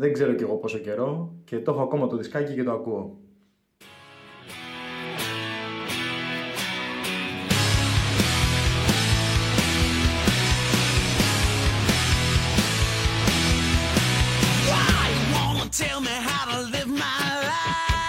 δεν ξέρω κι εγώ πόσο καιρό, και το έχω ακόμα το δισκάκι και το ακούω. Why; You wanna tell me how to live my life?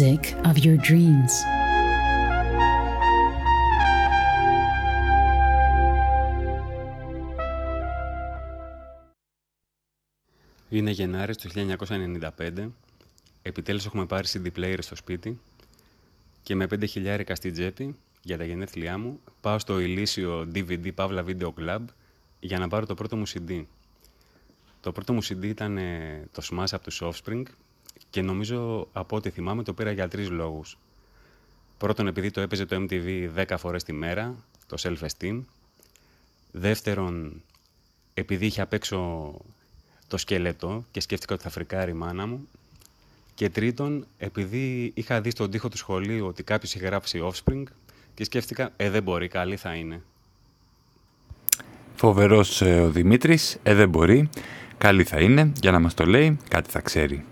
Music of your dreams. Είναι Γενάρης του 1995. Επιτέλους έχουμε πάρει CD player στο σπίτι και με 5 χιλιάρικα στη τσέπη για τα γενέθλιά μου πάω στο ηλίσιο DVD Pavla Video Club για να πάρω το πρώτο μου CD. Το πρώτο μου CD ήταν ε, το Smash από τους Offspring και νομίζω από ό,τι θυμάμαι το πήρα για τρεις λόγους. Πρώτον επειδή το έπαιζε το MTV 10 φορές τη μέρα, το self-esteem. Δεύτερον, επειδή είχε απ' έξω το σκελετό και σκέφτηκα ότι θα φρικάρει η μάνα μου. Και τρίτον, επειδή είχα δει στον τοίχο του σχολείου ότι κάποιος είχε γράψει Offspring και σκέφτηκα, ε, δεν μπορεί, καλή θα είναι. Φοβερός ε, ο Δημήτρης, ε, δεν μπορεί. Καλή θα είναι, για να μας το λέει, κάτι θα ξέρει.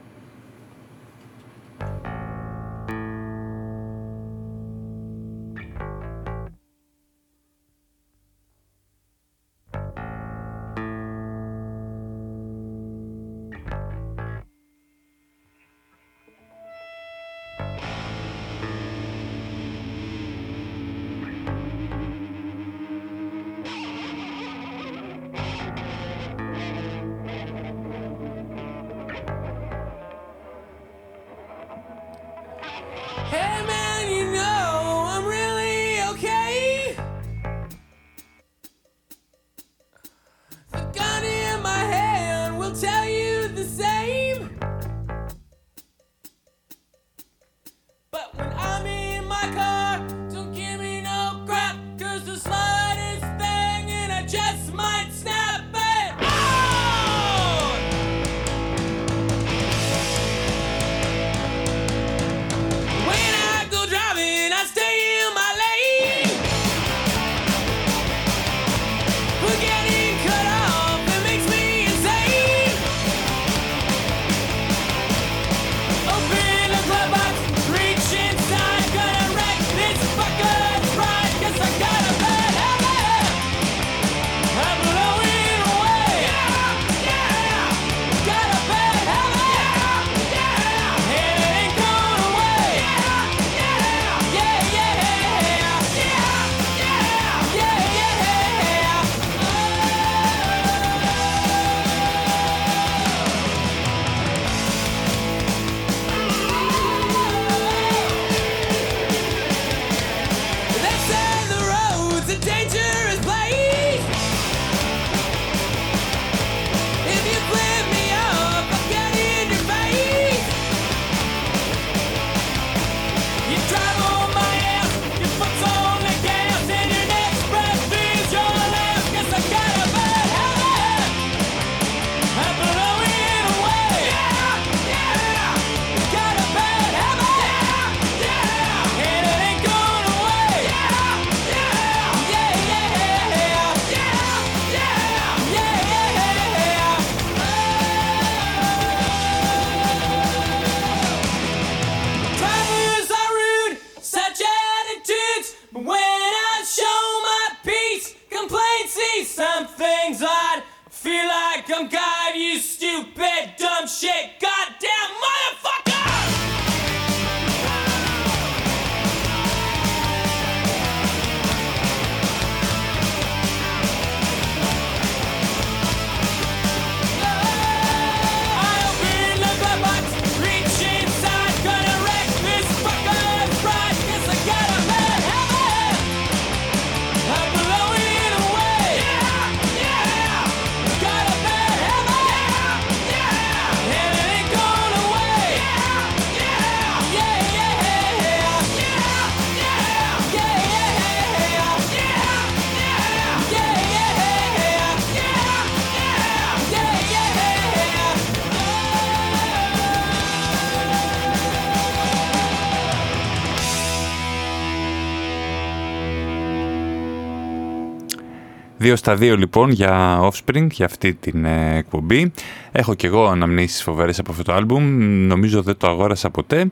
2 στα 2 λοιπόν για Offspring, για αυτή την ε, εκπομπή. Έχω και εγώ αναμνήσεις φοβερές από αυτό το άλμπουμ, νομίζω δεν το αγόρασα ποτέ,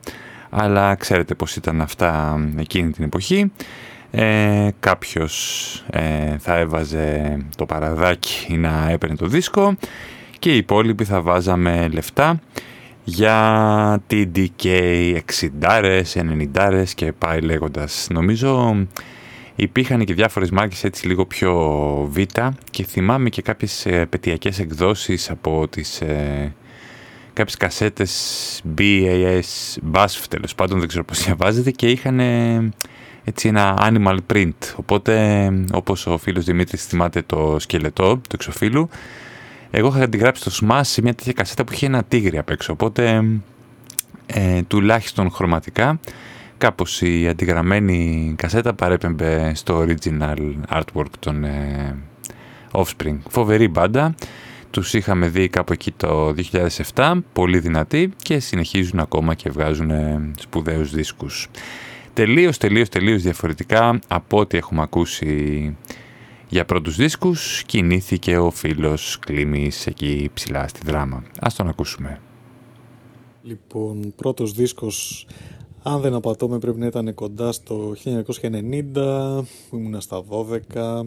αλλά ξέρετε πώς ήταν αυτά εκείνη την εποχή. Ε, κάποιος ε, θα έβαζε το παραδάκι ή να έπαιρνε το δίσκο και οι υπόλοιποι θα βάζαμε λεφτά για TDK 60, 90 και πάει λέγοντας. Νομίζω υπήρχαν και διάφορες μάρκες έτσι λίγο πιο β και θυμάμαι και κάποιες ε, πετειακές εκδόσεις από τις ε, κάποιες κασέτες BAS, BASF τέλος πάντων δεν ξέρω πώς διαβάζεται και είχαν έτσι ένα animal print. Οπότε όπως ο φίλος Δημήτρης θυμάται το σκελετό του εξωφύλου εγώ είχα αντιγράψει το Smash σε μια τέτοια κασέτα που είχε ένα τίγρη απ' έξω. Οπότε ε, τουλάχιστον χρωματικά κάπως η αντιγραμμένη κασέτα παρέπεμπε στο original artwork των ε, Offspring. Φοβερή μπάντα, τους είχαμε δει κάπου εκεί το 2007, πολύ δυνατοί και συνεχίζουν ακόμα και βγάζουν ε, σπουδαίους δίσκους. Τελείως, τελείως, τελείως διαφορετικά από ό,τι έχουμε ακούσει για πρώτους δίσκους, κινήθηκε ο φίλος Κλίμης εκεί ψηλά στη δράμα. Ας τον ακούσουμε. Λοιπόν, πρώτος δίσκος αν δεν απατώμε πρέπει να ήταν κοντά στο 1990, ήμουνα στα 12.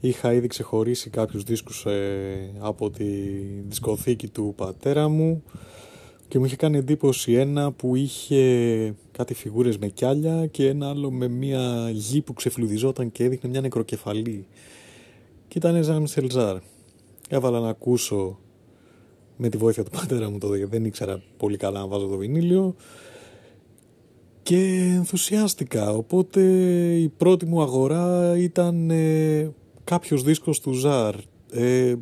Είχα ήδη ξεχωρίσει κάποιους δίσκους ε, από τη δισκοθήκη του πατέρα μου και μου είχε κάνει εντύπωση ένα που είχε κάτι φιγούρες με κιάλια και ένα άλλο με μια γη που ξεφλουδιζόταν και έδειχνε μια νεκροκεφαλή. Και ήταν Ζαν Σελζάρ. Έβαλα να ακούσω με τη βοήθεια του πατέρα μου τότε, δεν ήξερα πολύ καλά να βάζω το βινίλιο και ενθουσιάστηκα. Οπότε η πρώτη μου αγορά ήταν ε, κάποιος δίσκος του Ζαρ. Ε,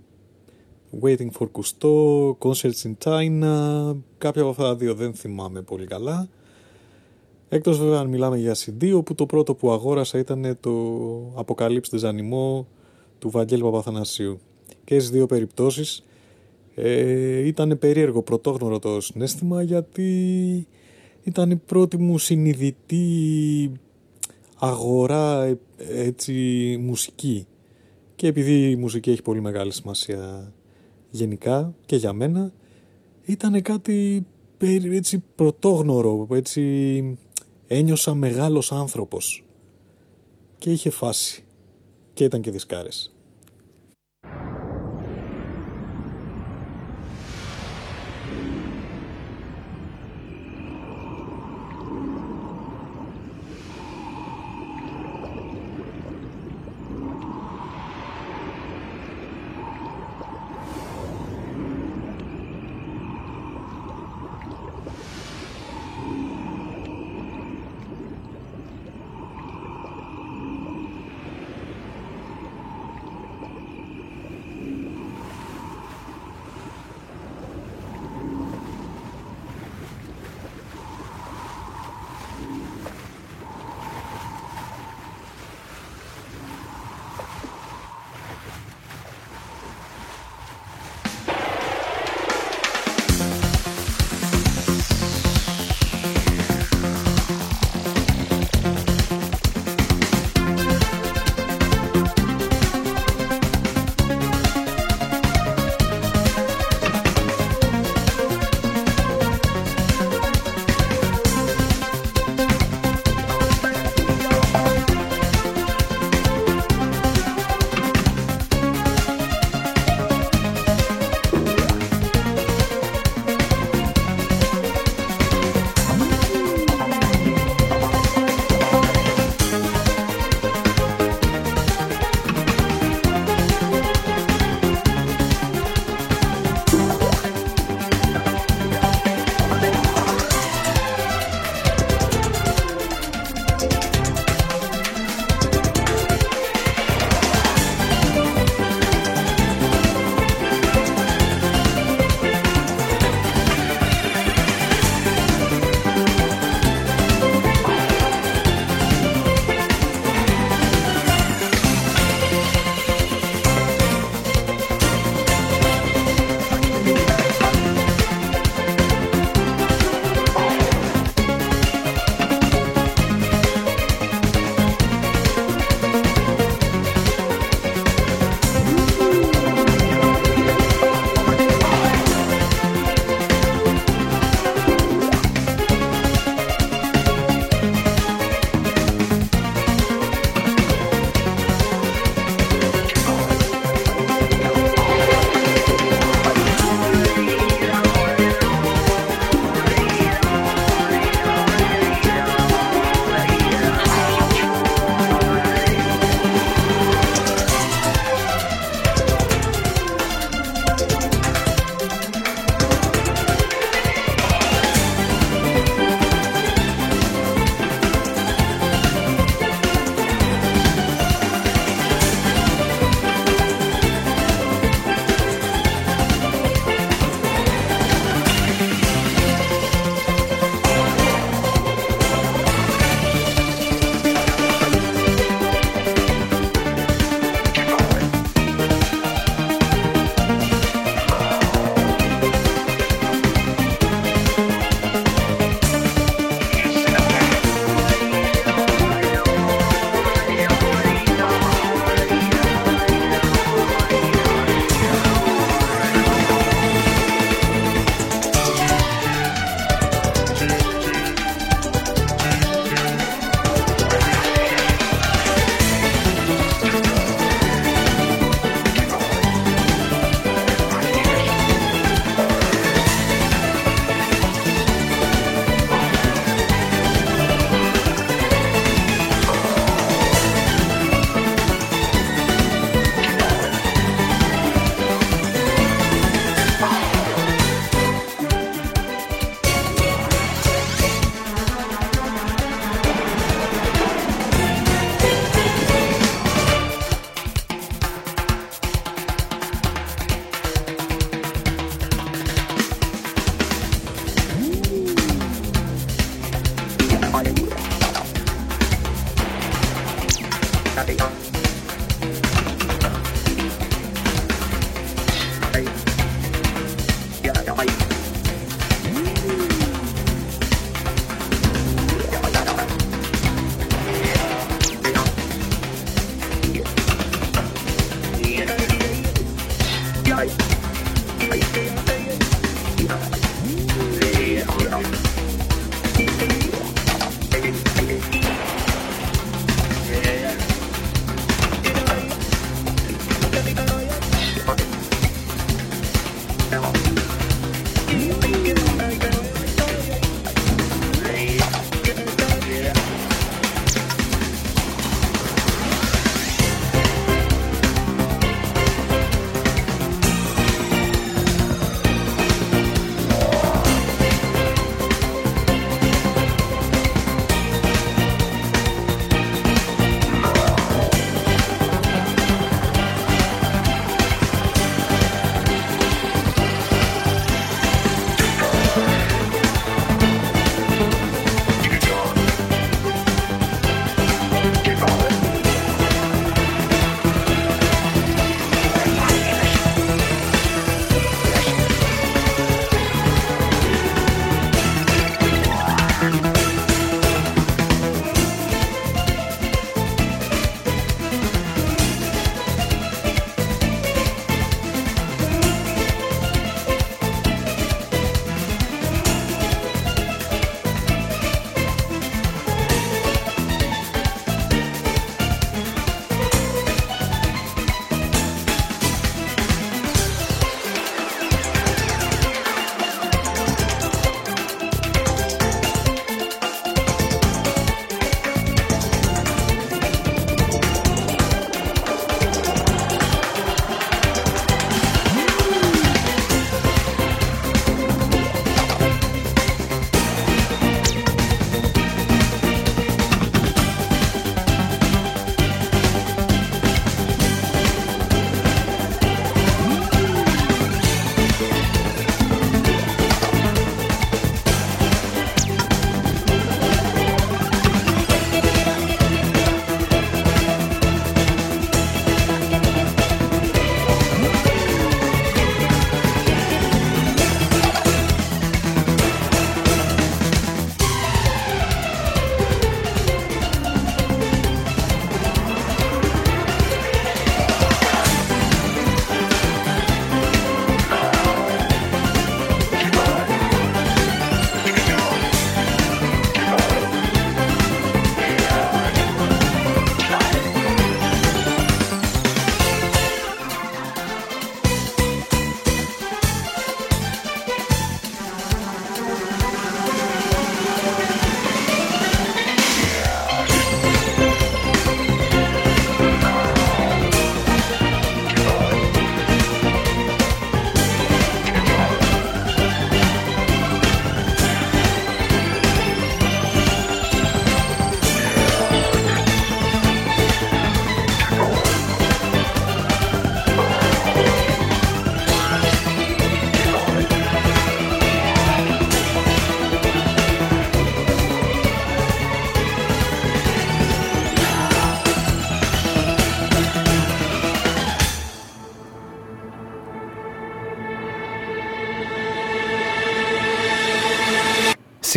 Waiting for Cousteau, Concerts in China, κάποια από αυτά τα δύο δεν θυμάμαι πολύ καλά. Έκτος βέβαια αν μιλάμε για CD, όπου το πρώτο που αγόρασα ήταν το Αποκαλύψτε Ζανιμό του Βαγγέλη Παπαθανασίου. Και στις δύο περιπτώσεις ε, ήταν περίεργο πρωτόγνωρο το συνέστημα γιατί ήταν η πρώτη μου συνειδητή αγορά έτσι μουσική. Και επειδή η μουσική έχει πολύ μεγάλη σημασία γενικά και για μένα ήταν κάτι έτσι πρωτόγνωρο έτσι ένιωσα μεγάλος άνθρωπος. Και είχε φάση και ήταν και δισκάρες.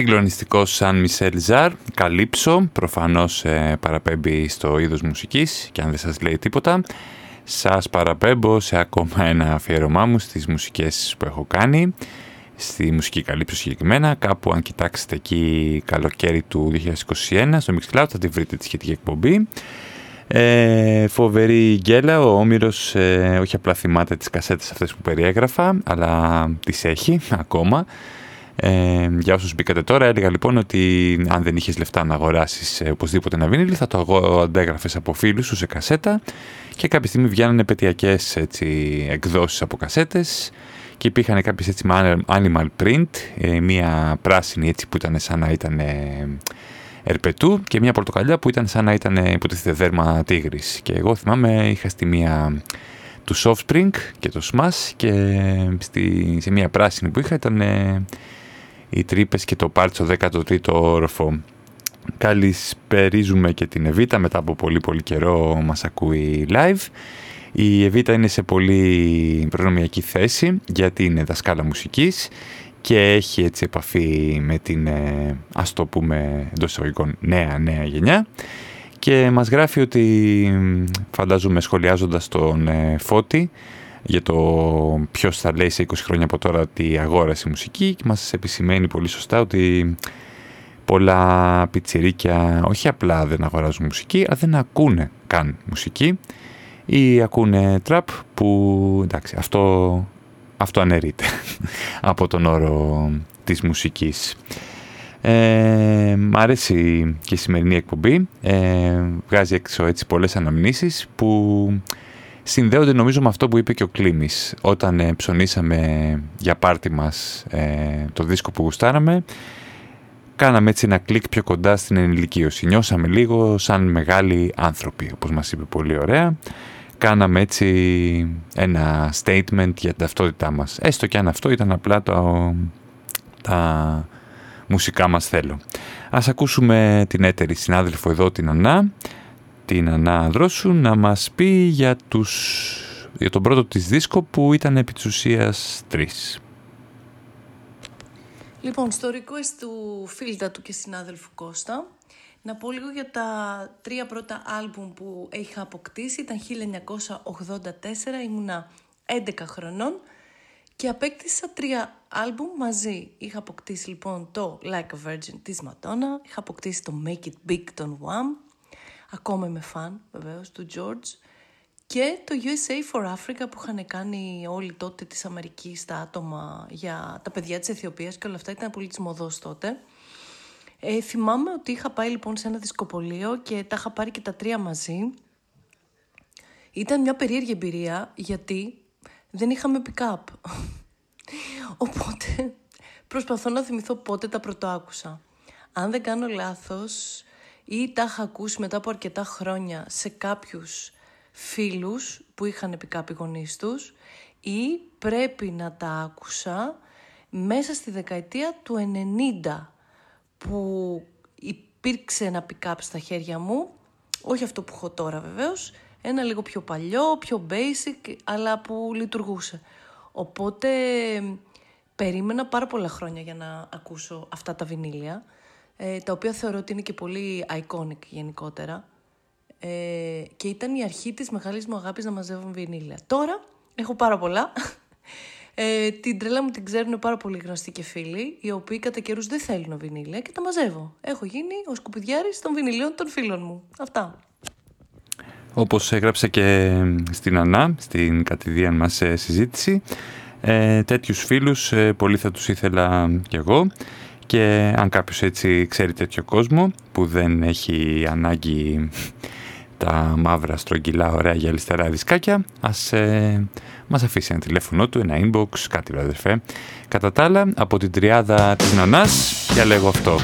Συγκλονιστικός σαν Μισελ Ζαρ, καλύψω, προφανώς ε, παραπέμπει στο είδος μουσικής και αν δεν σας λέει τίποτα. Σας παραπέμπω σε ακόμα ένα αφιέρωμά μου στις μουσικές που έχω κάνει, στη μουσική καλύψω συγκεκριμένα, κάπου αν κοιτάξετε εκεί καλοκαίρι του 2021 στο Mixcloud θα τη βρείτε τη σχετική εκπομπή. Ε, φοβερή γκέλα, ο Όμηρος ε, όχι απλά θυμάται τις κασέτες αυτές που περιέγραφα, αλλά τις έχει ακόμα. Ε, για όσους μπήκατε τώρα έλεγα λοιπόν ότι αν δεν είχες λεφτά να αγοράσεις ε, οπωσδήποτε ένα βίνιλ θα το αντέγραφες από φίλους σου σε κασέτα και κάποια στιγμή βγαίνανε πετειακές έτσι, εκδόσεις από κασέτες και υπήρχαν κάποιες έτσι animal print, ε, μία πράσινη έτσι που ήταν σαν να ήταν ε, ερπετού και μία πορτοκαλιά που ήταν σαν να ήταν υποτίθεται δέρμα τίγρης. Και εγώ θυμάμαι είχα στη μία του Softspring και το Smash και στη, σε μία πράσινη που είχα ήταν οι τρύπες και το πάρτι στο 13ο όροφο. Καλησπερίζουμε και την Εβίτα μετά από πολύ πολύ καιρό μας ακούει live. Η Εβίτα είναι σε πολύ προνομιακή θέση γιατί είναι δασκάλα μουσικής και έχει έτσι επαφή με την, ε, ας το πούμε εντός εισαγωγικών, νέα νέα γενιά και μας γράφει ότι φαντάζομαι σχολιάζοντας τον ε, Φώτη για το ποιος θα λέει σε 20 χρόνια από τώρα ότι αγόρασε μουσική και μας επισημαίνει πολύ σωστά ότι πολλά πιτσιρίκια όχι απλά δεν αγοράζουν μουσική, αλλά δεν ακούνε καν μουσική ή ακούνε τραπ που εντάξει αυτό, αυτό αναιρείται από τον όρο της μουσικής. Ε, μ' αρέσει και η σημερινή εκπομπή, ε, βγάζει έξω έτσι πολλές αναμνήσεις που συνδέονται νομίζω με αυτό που είπε και ο Κλήμης όταν ε, ψωνίσαμε για πάρτι μας ε, το δίσκο που γουστάραμε κάναμε έτσι ένα κλικ πιο κοντά στην ενηλικίωση. Νιώσαμε λίγο σαν μεγάλοι άνθρωποι, όπως μας είπε πολύ ωραία. Κάναμε έτσι ένα statement για την ταυτότητά μας. Έστω και αν αυτό ήταν απλά το, τα μουσικά μας θέλω. Ας ακούσουμε την έτερη συνάδελφο εδώ, την Ανά, την Ανά Ανδρόσου, να μας πει για, τους, για τον πρώτο της δίσκο που ήταν επί της ουσίας τρεις. Λοιπόν, στο request του φίλτα του και συνάδελφου Κώστα, να πω λίγο για τα τρία πρώτα άλμπουμ που είχα αποκτήσει. Ήταν 1984, ήμουνα 11 χρονών και απέκτησα τρία άλμπουμ μαζί. Είχα αποκτήσει λοιπόν το Like a Virgin της Madonna, είχα αποκτήσει το Make It Big των Wham, ακόμα είμαι φαν βεβαίως του George, και το USA for Africa που είχαν κάνει όλοι τότε της Αμερικής τα άτομα για τα παιδιά της Αιθιοπίας και όλα αυτά ήταν πολύ της μοδός τότε. Ε, θυμάμαι ότι είχα πάει λοιπόν σε ένα δισκοπολείο και τα είχα πάρει και τα τρία μαζί. Ήταν μια περίεργη εμπειρία γιατί δεν είχαμε pick-up. Οπότε προσπαθώ να θυμηθώ πότε τα πρωτοάκουσα. Αν δεν κάνω λάθος ή τα είχα ακούσει μετά από αρκετά χρόνια σε κάποιους φίλους που είχαν pick-up οι τους ή πρέπει να τα άκουσα μέσα στη δεκαετία του 90 που υπήρξε ένα pick-up στα χέρια μου, όχι αυτό που έχω τώρα βεβαίως, ένα λίγο πιο παλιό, πιο basic, αλλά που λειτουργούσε. Οπότε περίμενα πάρα πολλά χρόνια για να ακούσω αυτά τα βινίλια, ε, τα οποία θεωρώ ότι είναι και πολύ iconic γενικότερα. Ε, και ήταν η αρχή της μεγάλης μου αγάπης να μαζεύω βινίλια. Τώρα έχω πάρα πολλά. Ε, την τρέλα μου την ξέρουν πάρα πολύ γνωστοί και φίλοι, οι οποίοι κατά καιρούς δεν θέλουν βινίλια και τα μαζεύω. Έχω γίνει ο σκουπιδιάρης των βινιλίων των φίλων μου. Αυτά. Όπως έγραψε και στην Ανά, στην κατηδίαν μας ε, συζήτηση, ε, τέτοιους φίλους ε, πολύ θα τους ήθελα κι εγώ και αν κάποιος έτσι ξέρει τέτοιο κόσμο που δεν έχει ανάγκη τα μαύρα στρογγυλά ωραία γυαλιστερά δισκάκια ας ε, μας αφήσει ένα τηλέφωνο του, ένα inbox, κάτι αδερφέ. Κατά τα άλλα, από την τριάδα της Νανάς, λέγω αυτό.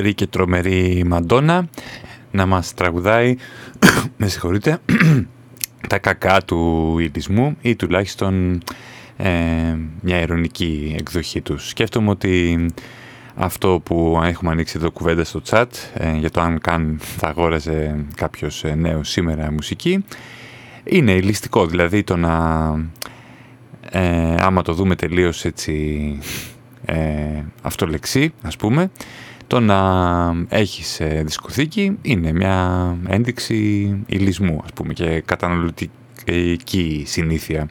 Φοβερή και τρομερή Μαντόνα να μας τραγουδάει, με συγχωρείτε, τα κακά του ηλισμού ή τουλάχιστον ε, μια ειρωνική εκδοχή τους. Σκέφτομαι ότι αυτό που έχουμε ανοίξει εδώ κουβέντα στο chat ε, για το αν καν θα αγόραζε κάποιος ε, νέος σήμερα μουσική είναι ληστικό δηλαδή το να ε, άμα το δούμε τελείως έτσι ε, αυτολεξί ας πούμε το να έχεις ε, δισκοθήκη είναι μια ένδειξη ηλισμού ας πούμε και καταναλωτική συνήθεια.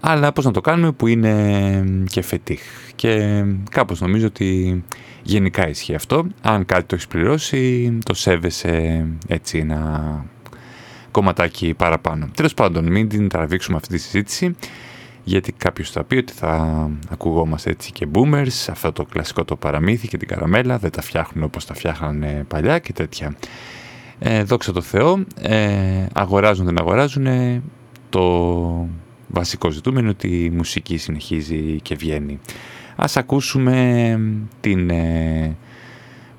Αλλά πώς να το κάνουμε που είναι και φετίχ. Και κάπως νομίζω ότι γενικά ισχύει αυτό. Αν κάτι το έχεις πληρώσει το σέβεσαι έτσι ένα κομματάκι παραπάνω. Τέλος πάντων μην την τραβήξουμε αυτή τη συζήτηση γιατί κάποιος θα πει ότι θα ακουγόμαστε έτσι και boomers, αυτό το κλασικό το παραμύθι και την καραμέλα, δεν τα φτιάχνουν όπως τα φτιάχνανε παλιά και τέτοια. Ε, δόξα τω Θεώ, ε, αγοράζουν δεν αγοράζουν, το βασικό ζητούμενο είναι ότι η μουσική συνεχίζει και βγαίνει. Ας ακούσουμε την ε,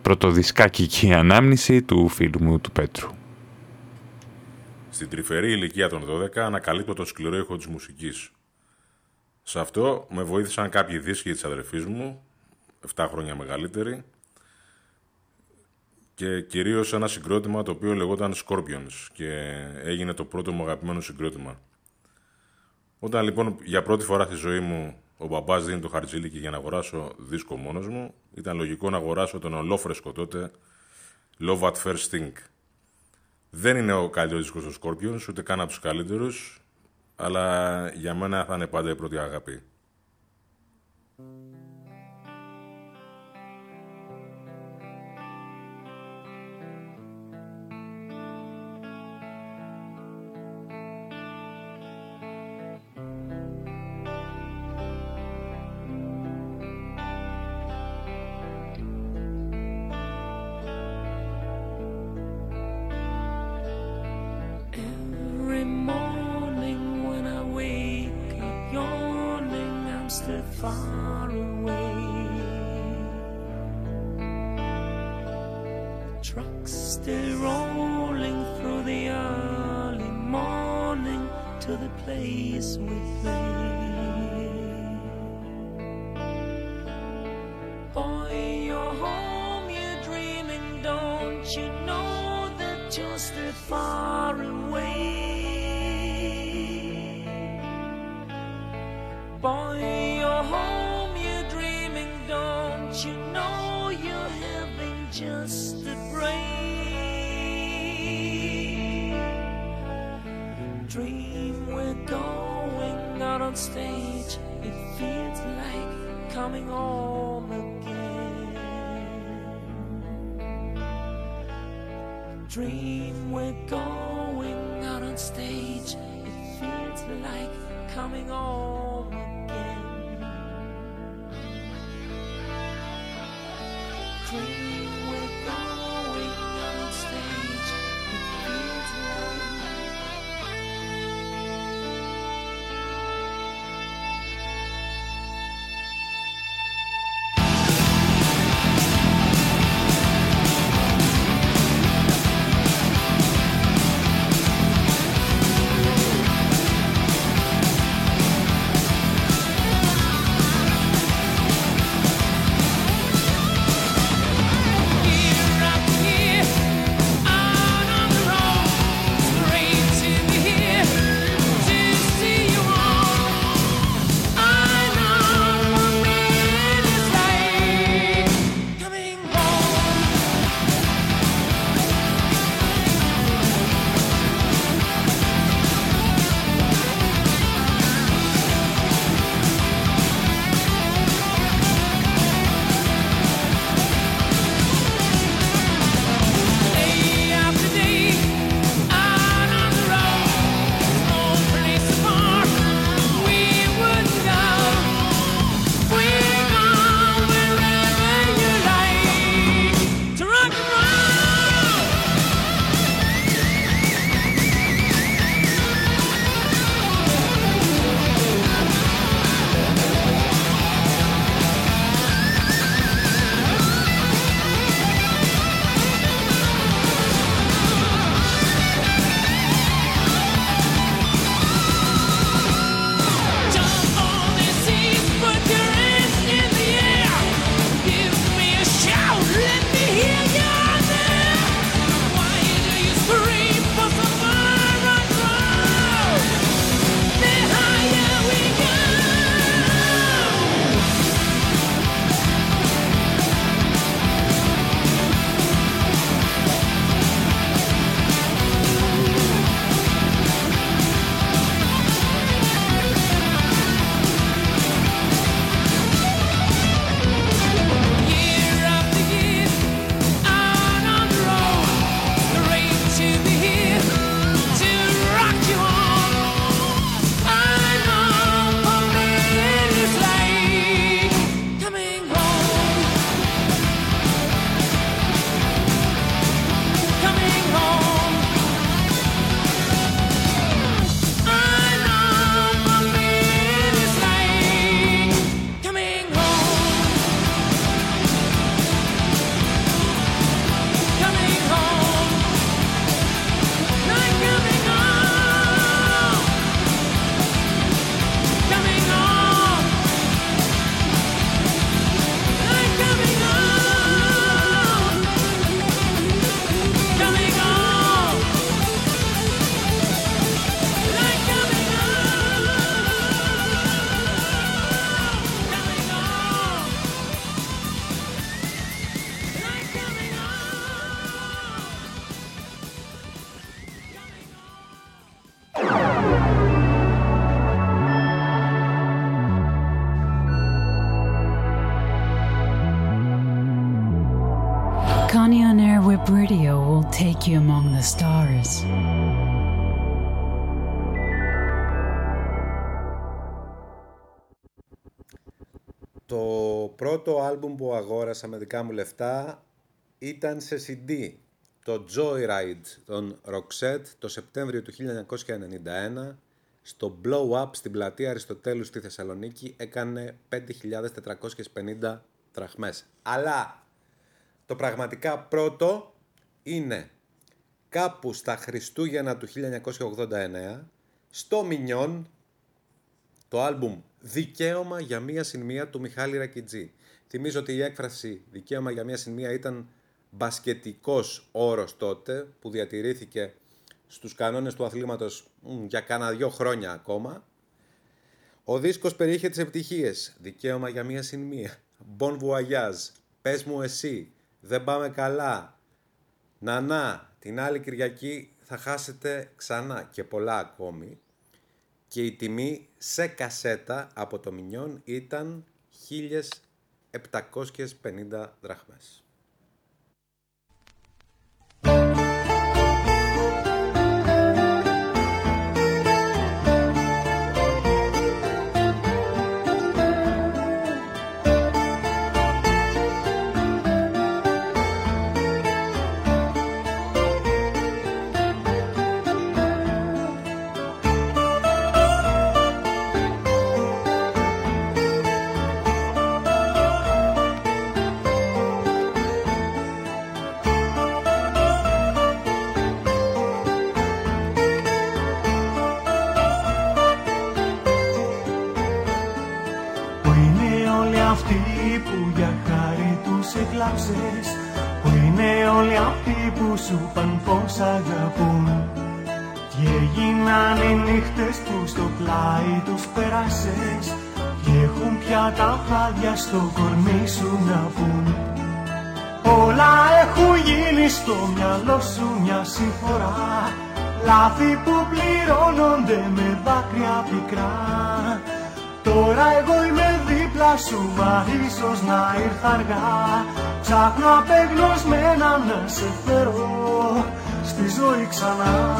πρωτοδισκάκικη ανάμνηση του φίλου μου του Πέτρου. Στην τρυφερή ηλικία των 12 ανακαλύπτω το σκληρό ήχο της μουσικής. Σε αυτό με βοήθησαν κάποιοι δίσκοι της αδερφής μου, 7 χρόνια μεγαλύτεροι, και κυρίως ένα συγκρότημα το οποίο λεγόταν Scorpions και έγινε το πρώτο μου αγαπημένο συγκρότημα. Όταν λοιπόν για πρώτη φορά στη ζωή μου ο μπαμπάς δίνει το χαρτζίλικι για να αγοράσω δίσκο μόνος μου, ήταν λογικό να αγοράσω τον ολόφρεσκο τότε Love at First Think. Δεν είναι ο καλύτερος δίσκος των Scorpions, ούτε καν από τους καλύτερους, αλλά για μένα θα είναι πάντα η πρώτη αγάπη. Πρώτο άλμπουμ που αγόρασα με δικά μου λεφτά ήταν σε CD. Το Joyride των Roxette το Σεπτέμβριο του 1991 στο Blow Up στην πλατεία Αριστοτέλου στη Θεσσαλονίκη έκανε 5.450 δραχμές. Αλλά το πραγματικά πρώτο είναι κάπου στα Χριστούγεννα του 1989 στο Μινιόν το άλμπουμ «Δικαίωμα για μία συνμία» του Μιχάλη Ρακιτζή. Θυμίζω ότι η έκφραση «Δικαίωμα για μία συνμία» ήταν μπασκετικός όρος τότε που διατηρήθηκε στους κανόνες του αθλήματος μ, για κάνα δυο χρόνια ακόμα. Ο δίσκος περιείχε τις επιτυχίες. «Δικαίωμα για μία συνμία», «Bon Voyage», «Πες μου εσύ», «Δεν πάμε καλά», «Νανά», «Την άλλη Κυριακή θα χάσετε ξανά» και πολλά ακόμη. Και η τιμή σε κασέτα από το Μινιόν ήταν 1750 δραχμές. Εκλάψες Που είναι όλοι αυτοί που σου παν πως αγαπούν. Και έγιναν οι νύχτες που στο πλάι τους πέρασες Και έχουν πια τα χάδια στο κορμί σου να πουν. Όλα έχουν γίνει στο μυαλό σου μια συμφορά. Λάθη που πληρώνονται με δάκρυα πικρά. Τώρα εγώ είμαι δίπλα σου, μα ίσως να ήρθα αργά Ψάχνω απεγνωσμένα να σε φέρω στη ζωή ξανά.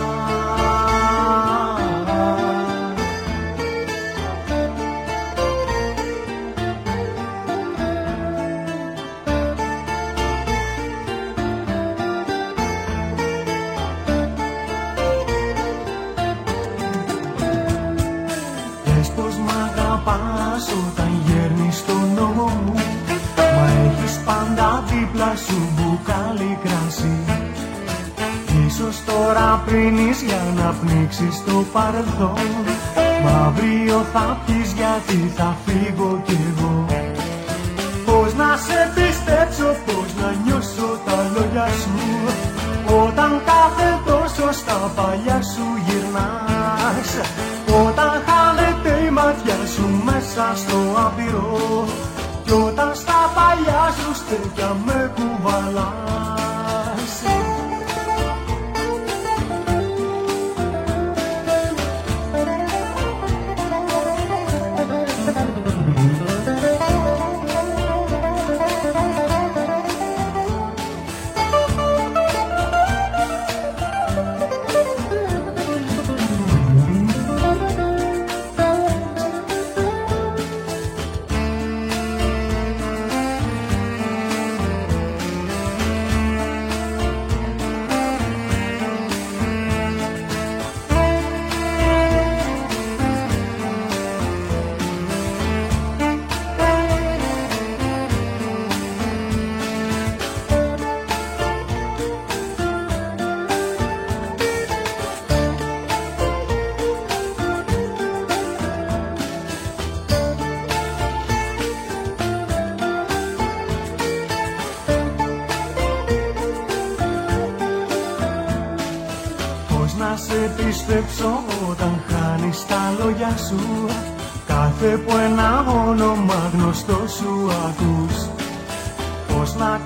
Πες πως μ' αγαπάς όταν γέρνεις στον νόμο μου. Μα έχεις πάντα δίπλα σου μπουκάλι κρασί. Ίσως τώρα πρίνεις για να πνίξεις το παρελθόν. Μα αύριο θα πεις γιατί θα φύγω κι εγώ. Πώς να σε πιστέψω, πώς να νιώσω τα λόγια σου. Όταν κάθε τόσο στα παλιά σου γυρνάς. Όταν χάνεται η μάτια σου μέσα στο άπειρο στέκια με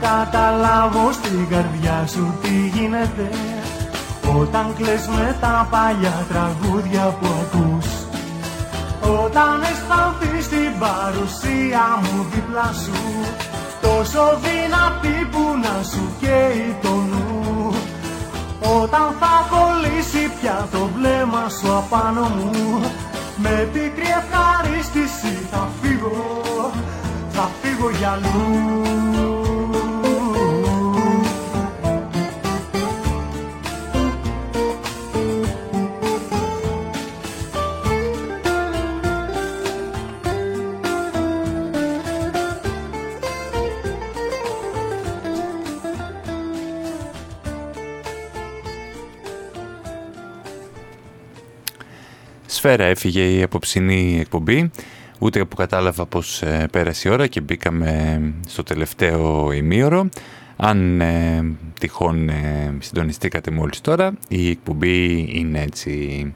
καταλάβω στην καρδιά σου τι γίνεται. Όταν κλαις με τα παλιά τραγούδια που ακούς. Όταν αισθανθείς την παρουσία μου δίπλα σου. Τόσο δυνατή που να σου καίει το νου. Όταν θα κολλήσει πια το βλέμμα σου απάνω μου. Με πικρή ευχαρίστηση θα φύγω. Θα φύγω για αλλού Σφαίρα έφυγε η απόψινή εκπομπή, ούτε που κατάλαβα πως ε, πέρασε η ώρα και μπήκαμε στο τελευταίο ημίωρο. Αν ε, τυχόν ε, συντονιστήκατε μόλις τώρα, η εκπομπή είναι έτσι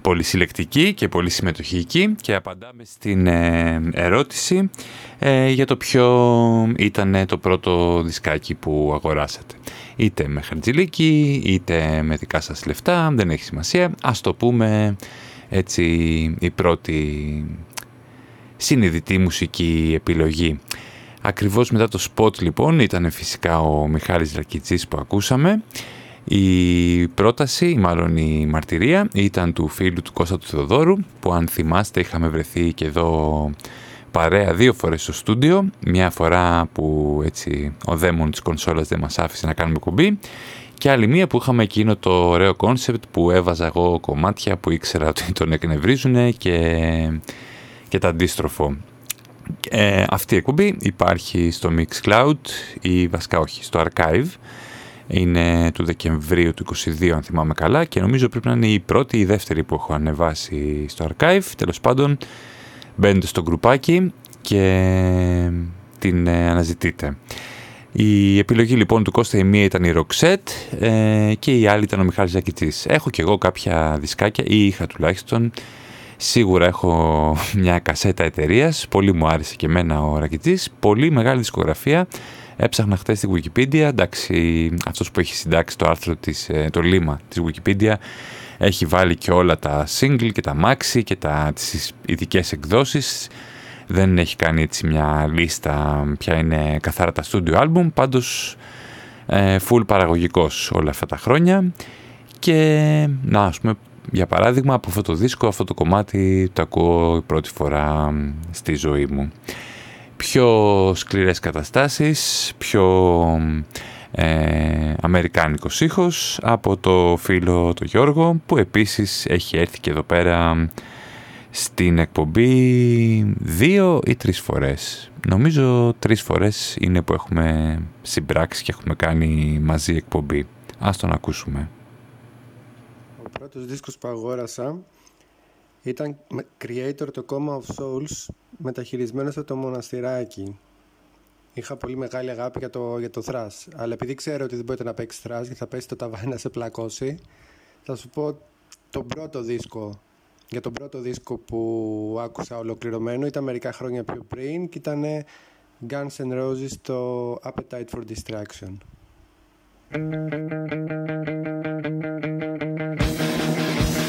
πολύ συλλεκτική και πολύ συμμετοχική και απαντάμε στην ε, ερώτηση ε, για το ποιο ήταν το πρώτο δισκάκι που αγοράσατε. Είτε με χαρτζηλίκι, είτε με δικά σας λεφτά, δεν έχει σημασία. Ας το πούμε έτσι η πρώτη συνειδητή μουσική επιλογή. Ακριβώς μετά το spot λοιπόν ήταν φυσικά ο Μιχάλης Ρακιτσής που ακούσαμε. Η πρόταση, ή μάλλον η μαρτυρία, ήταν του φίλου του Κώστα του Θεοδόρου που αν θυμάστε είχαμε βρεθεί και εδώ παρέα δύο φορές στο στούντιο. Μια φορά που έτσι ο δαίμον της κονσόλας δεν μας άφησε να κάνουμε κουμπί και άλλη μία που είχαμε εκείνο το ωραίο κόνσεπτ που έβαζα εγώ κομμάτια που ήξερα ότι τον εκνευρίζουν και, και το αντίστροφο. Ε, αυτή η εκπομπή υπάρχει στο Mixcloud ή βασικά όχι, στο Archive. Είναι του Δεκεμβρίου του 22 αν θυμάμαι καλά και νομίζω πρέπει να είναι η πρώτη ή η δεύτερη που έχω ανεβάσει στο Archive. Τέλος πάντων μπαίνετε στο γκρουπάκι και την ε, αναζητείτε. Η επιλογή λοιπόν του Κώστα η μία ήταν η Roxette ε, και η άλλη ήταν ο Μιχάλης Ζακητής. Έχω και εγώ κάποια δισκάκια ή είχα τουλάχιστον. Σίγουρα έχω μια κασέτα εταιρείας. Πολύ μου άρεσε και εμένα ο Ρακητής. Πολύ μεγάλη δισκογραφία. Έψαχνα χθες στη Wikipedia. Εντάξει, αυτός που έχει συντάξει το άρθρο της, ε, το λίμα της Wikipedia έχει βάλει και όλα τα single και τα maxi και τα, τις ειδικές εκδόσεις δεν έχει κάνει έτσι μια λίστα ποια είναι καθαρά τα studio album, πάντως ε, full παραγωγικός όλα αυτά τα χρόνια και να ας πούμε για παράδειγμα από αυτό το δίσκο αυτό το κομμάτι το ακούω πρώτη φορά στη ζωή μου. Πιο σκληρές καταστάσεις, πιο ε, αμερικάνικος ήχος από το φίλο το Γιώργο που επίσης έχει έρθει και εδώ πέρα στην εκπομπή δύο ή τρεις φορές. Νομίζω τρεις φορές είναι που έχουμε συμπράξει και έχουμε κάνει μαζί εκπομπή. Ας τον ακούσουμε. Ο πρώτος δίσκος που αγόρασα ήταν Creator το Coma of Souls μεταχειρισμένο από το μοναστηράκι. Είχα πολύ μεγάλη αγάπη για το, για το thrash, αλλά επειδή ξέρω ότι δεν μπορείτε να παίξει thrash και θα πέσει το ταβάνι να σε πλακώσει, θα σου πω τον πρώτο δίσκο για τον πρώτο δίσκο που άκουσα ολοκληρωμένο ήταν μερικά χρόνια πιο πριν και ήταν Guns N' Roses το Appetite for Distraction. I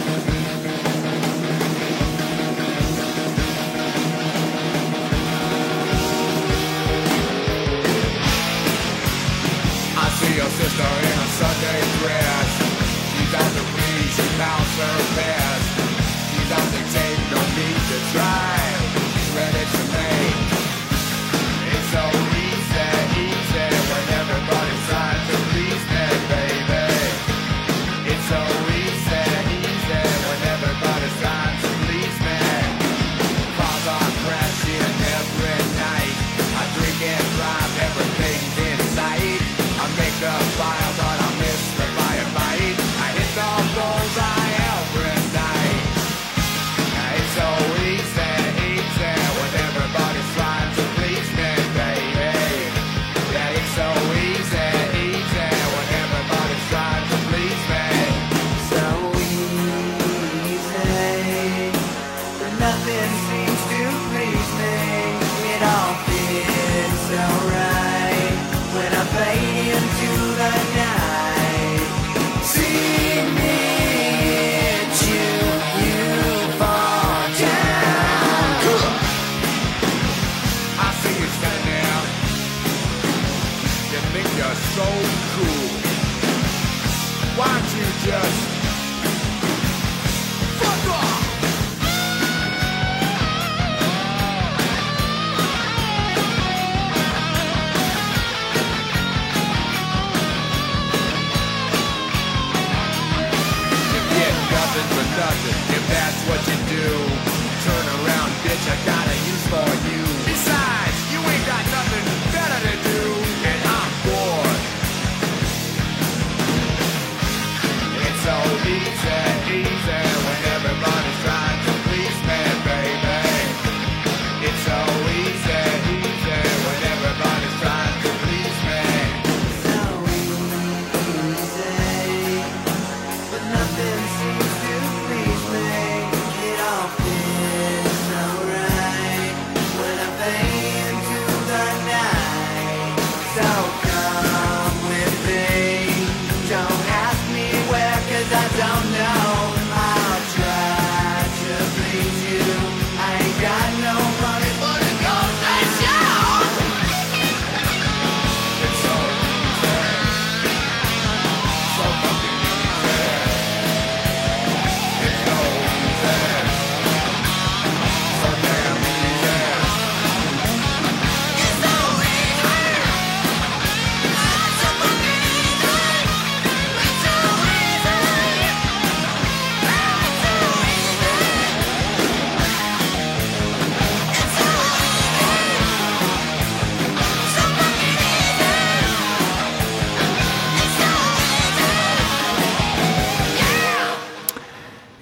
Yes.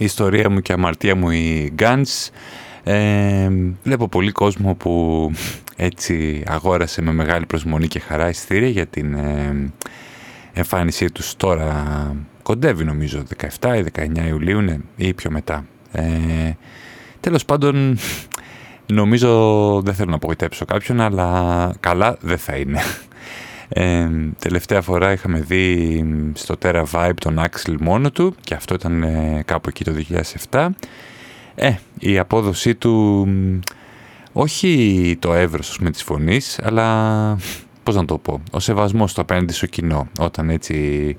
Ιστορία μου και η αμαρτία μου οι Guns. Ε, βλέπω πολύ κόσμο που έτσι αγόρασε με μεγάλη προσμονή και χαρά εισιτήρια για την ε, εμφάνισή τους τώρα κοντεύει νομίζω 17 ή 19 Ιουλίου ναι, ή πιο μετά. Ε, τέλος πάντων νομίζω δεν θέλω να απογοητεύσω κάποιον αλλά καλά δεν θα είναι. Ε, τελευταία φορά είχαμε δει στο Terra Vibe τον Axel μόνο του και αυτό ήταν ε, κάπου εκεί το 2007. Ε, η απόδοσή του, μ, όχι το εύρος ας πούμε, της φωνής, αλλά πώς να το πω, ο σεβασμός του απέναντι στο κοινό. Όταν έτσι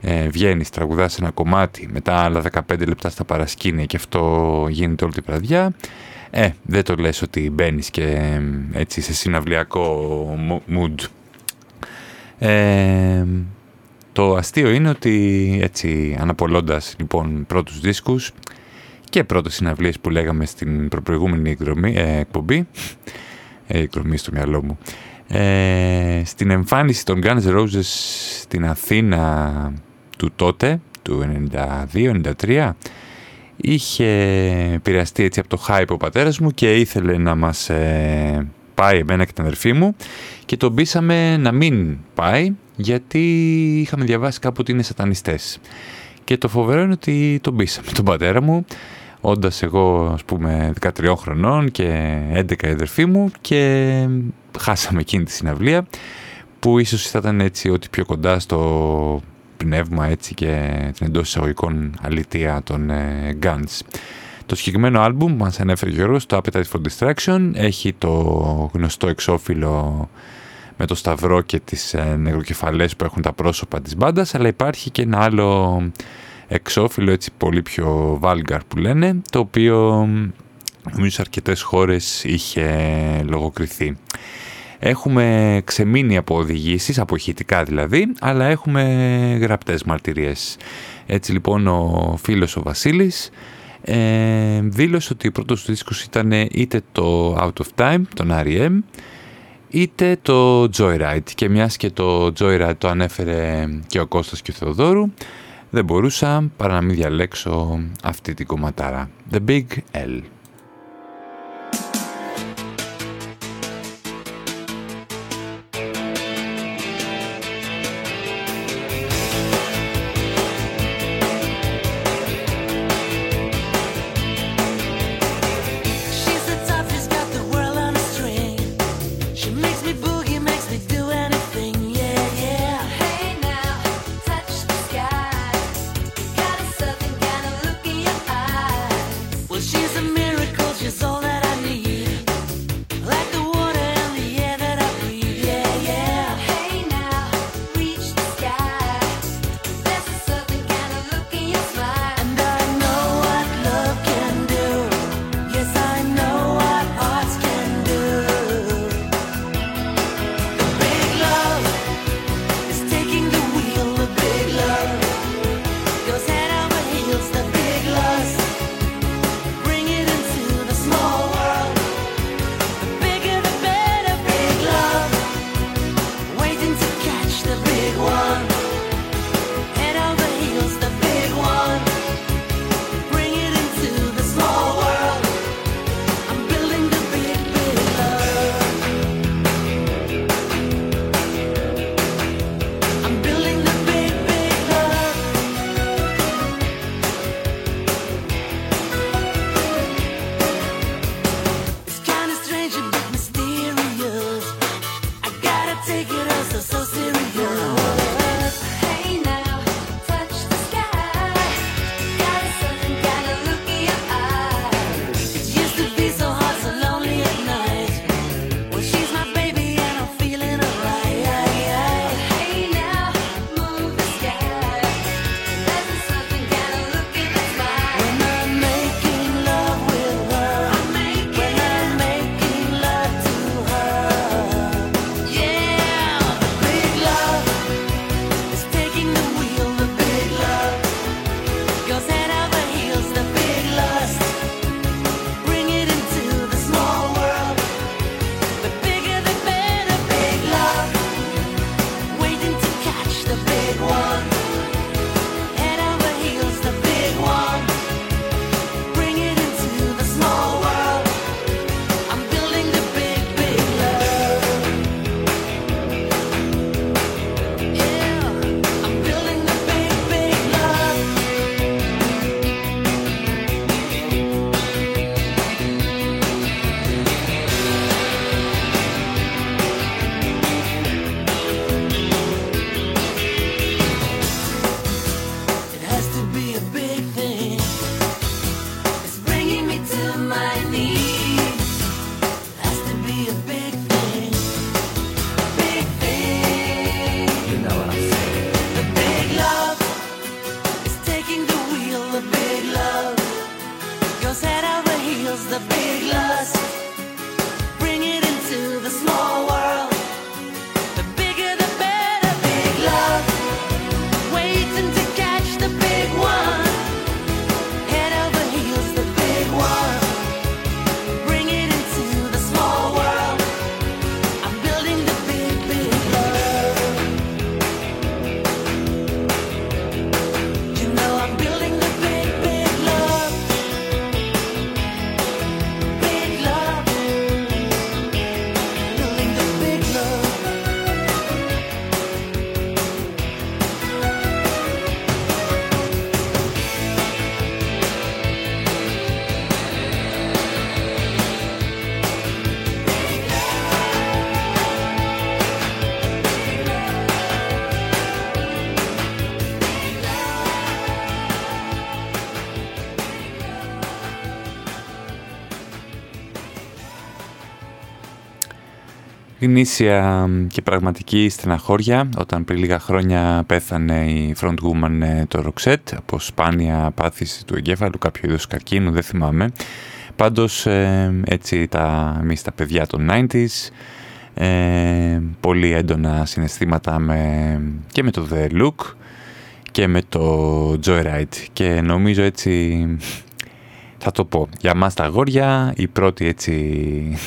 ε, βγαίνεις, τραγουδάς ένα κομμάτι, μετά άλλα 15 λεπτά στα παρασκήνια και αυτό γίνεται όλη τη βραδιά, ε, δεν το λες ότι μπαίνεις και ε, έτσι σε συναυλιακό mood. Ε, το αστείο είναι ότι έτσι αναπολώντας λοιπόν πρώτους δίσκους και πρώτες συναυλίες που λέγαμε στην προπροηγούμενη εκδρομή, ε, εκπομπή ε, εκδρομή στο μυαλό μου ε, στην εμφάνιση των Guns N' Roses στην Αθήνα του τότε του 92-93 είχε επηρεαστεί έτσι από το hype ο πατέρας μου και ήθελε να μας ε, πάει εμένα και την αδερφή μου και τον πείσαμε να μην πάει γιατί είχαμε διαβάσει κάπου ότι είναι σατανιστές. Και το φοβερό είναι ότι τον πείσαμε τον πατέρα μου όντας εγώ ας πούμε 13 χρονών και 11 η αδερφή μου και χάσαμε εκείνη τη συναυλία που ίσως θα ήταν έτσι ότι πιο κοντά στο πνεύμα έτσι και την εντός εισαγωγικών αλήθεια των ε, Guns. Το συγκεκριμένο άλμπουμ μας ανέφερε ο Γιώργος, το Appetite for Distraction, έχει το γνωστό εξώφυλλο με το σταυρό και τις ε, νεκροκεφαλές που έχουν τα πρόσωπα της μπάντας, αλλά υπάρχει και ένα άλλο εξώφυλλο έτσι πολύ πιο vulgar που λένε, το οποίο νομίζω σε αρκετές χώρες είχε λογοκριθεί. Έχουμε ξεμείνει από οδηγήσεις, από ηχητικά δηλαδή, αλλά έχουμε γραπτές μαρτυρίες. Έτσι λοιπόν ο φίλος ο Βασίλης ε, δήλωσε ότι ο πρώτος του δίσκος ήταν είτε το Out of Time, τον R.E.M., είτε το Joyride. Και μιας και το Joyride το ανέφερε και ο Κώστας και ο Θεοδόρου, δεν μπορούσα παρά να μην διαλέξω αυτή την κομματάρα. The Big L. Γνήσια και πραγματική στεναχώρια όταν πριν λίγα χρόνια πέθανε η frontwoman ε, το Roxette από σπάνια πάθηση του εγκέφαλου, κάποιο είδους καρκίνου, δεν θυμάμαι. Πάντως ε, έτσι τα, εμείς τα παιδιά των 90s, ε, πολύ έντονα συναισθήματα με, και με το The Look και με το Joyride και νομίζω έτσι θα το πω, για μας τα αγόρια η πρώτη έτσι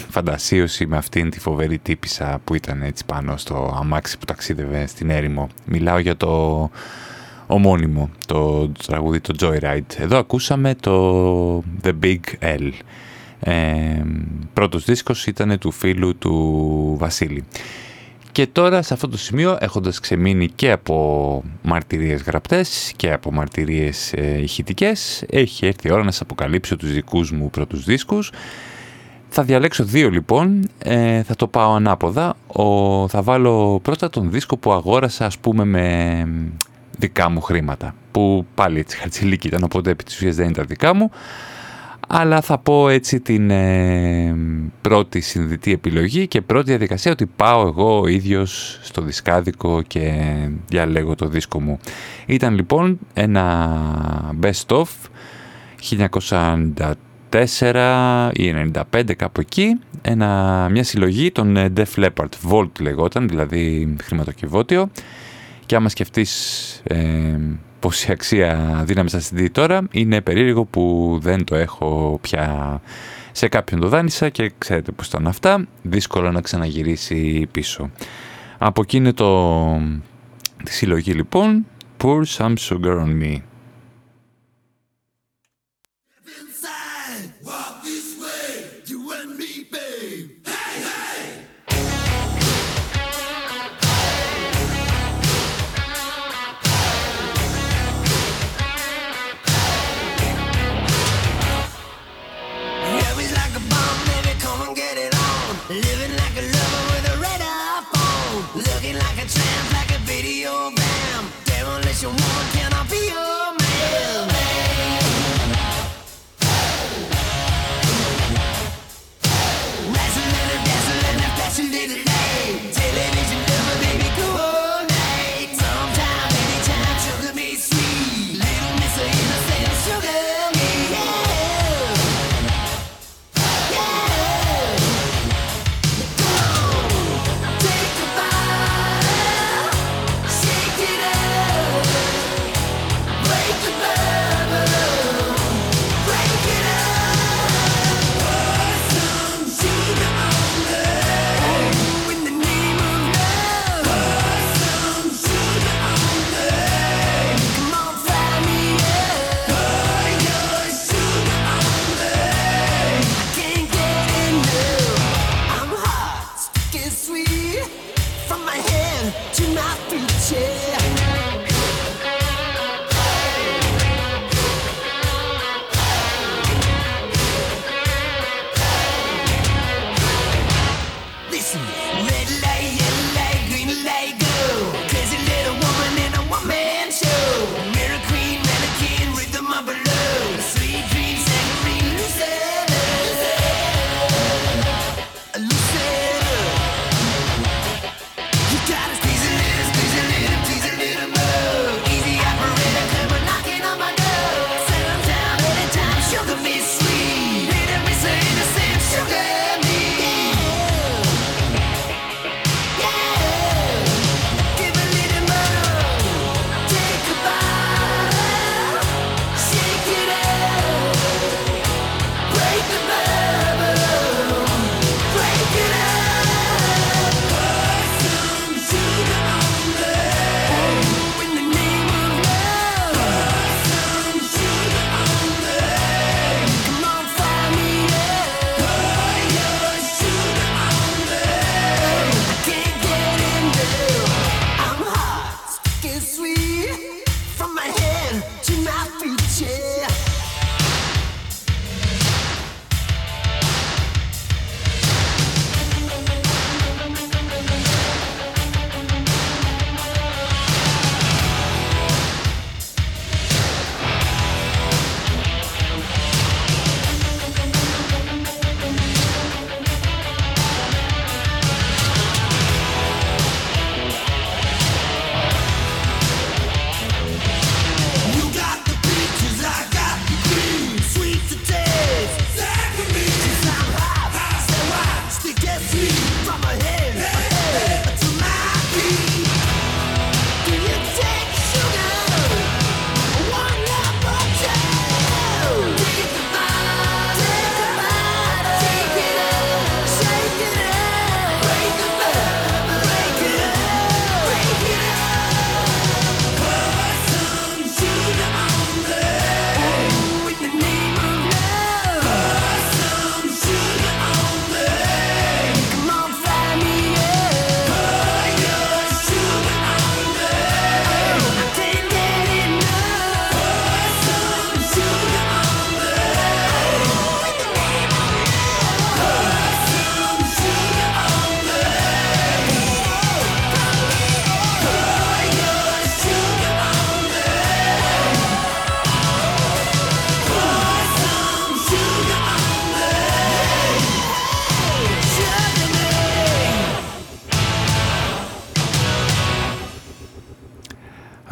φαντασίωση με αυτήν τη φοβερή τύπησα που ήταν έτσι πάνω στο αμάξι που ταξίδευε στην έρημο. Μιλάω για το ομώνυμο, το τραγούδι το Joyride. Εδώ ακούσαμε το The Big L. Ε, πρώτος δίσκος ήταν του φίλου του Βασίλη. Και τώρα σε αυτό το σημείο έχοντας ξεμείνει και από μαρτυρίες γραπτές και από μαρτυρίες ε, ηχητικές έχει έρθει η ώρα να σας αποκαλύψω τους δικούς μου πρώτους δίσκους. Θα διαλέξω δύο λοιπόν, ε, θα το πάω ανάποδα. Ο, θα βάλω πρώτα τον δίσκο που αγόρασα ας πούμε με δικά μου χρήματα. Που πάλι έτσι χατσιλίκη ήταν οπότε επί της ουσίας δεν ήταν δικά μου αλλά θα πω έτσι την ε, πρώτη συνδυτή επιλογή και πρώτη διαδικασία ότι πάω εγώ ο ίδιος στο δισκάδικο και διαλέγω το δίσκο μου. Ήταν λοιπόν ένα best of 1994 ή 95 κάπου εκεί, ένα, μια συλλογή των ε, Def Leppard, Volt λεγόταν, δηλαδή χρηματοκιβώτιο και άμα σκεφτείς ε, πόση αξία δύναμης στα CD τώρα, είναι περίεργο που δεν το έχω πια σε κάποιον το δάνεισα και ξέρετε πώς ήταν αυτά, δύσκολο να ξαναγυρίσει πίσω. Από εκείνη το, τη συλλογή λοιπόν, Pour Some Sugar On Me.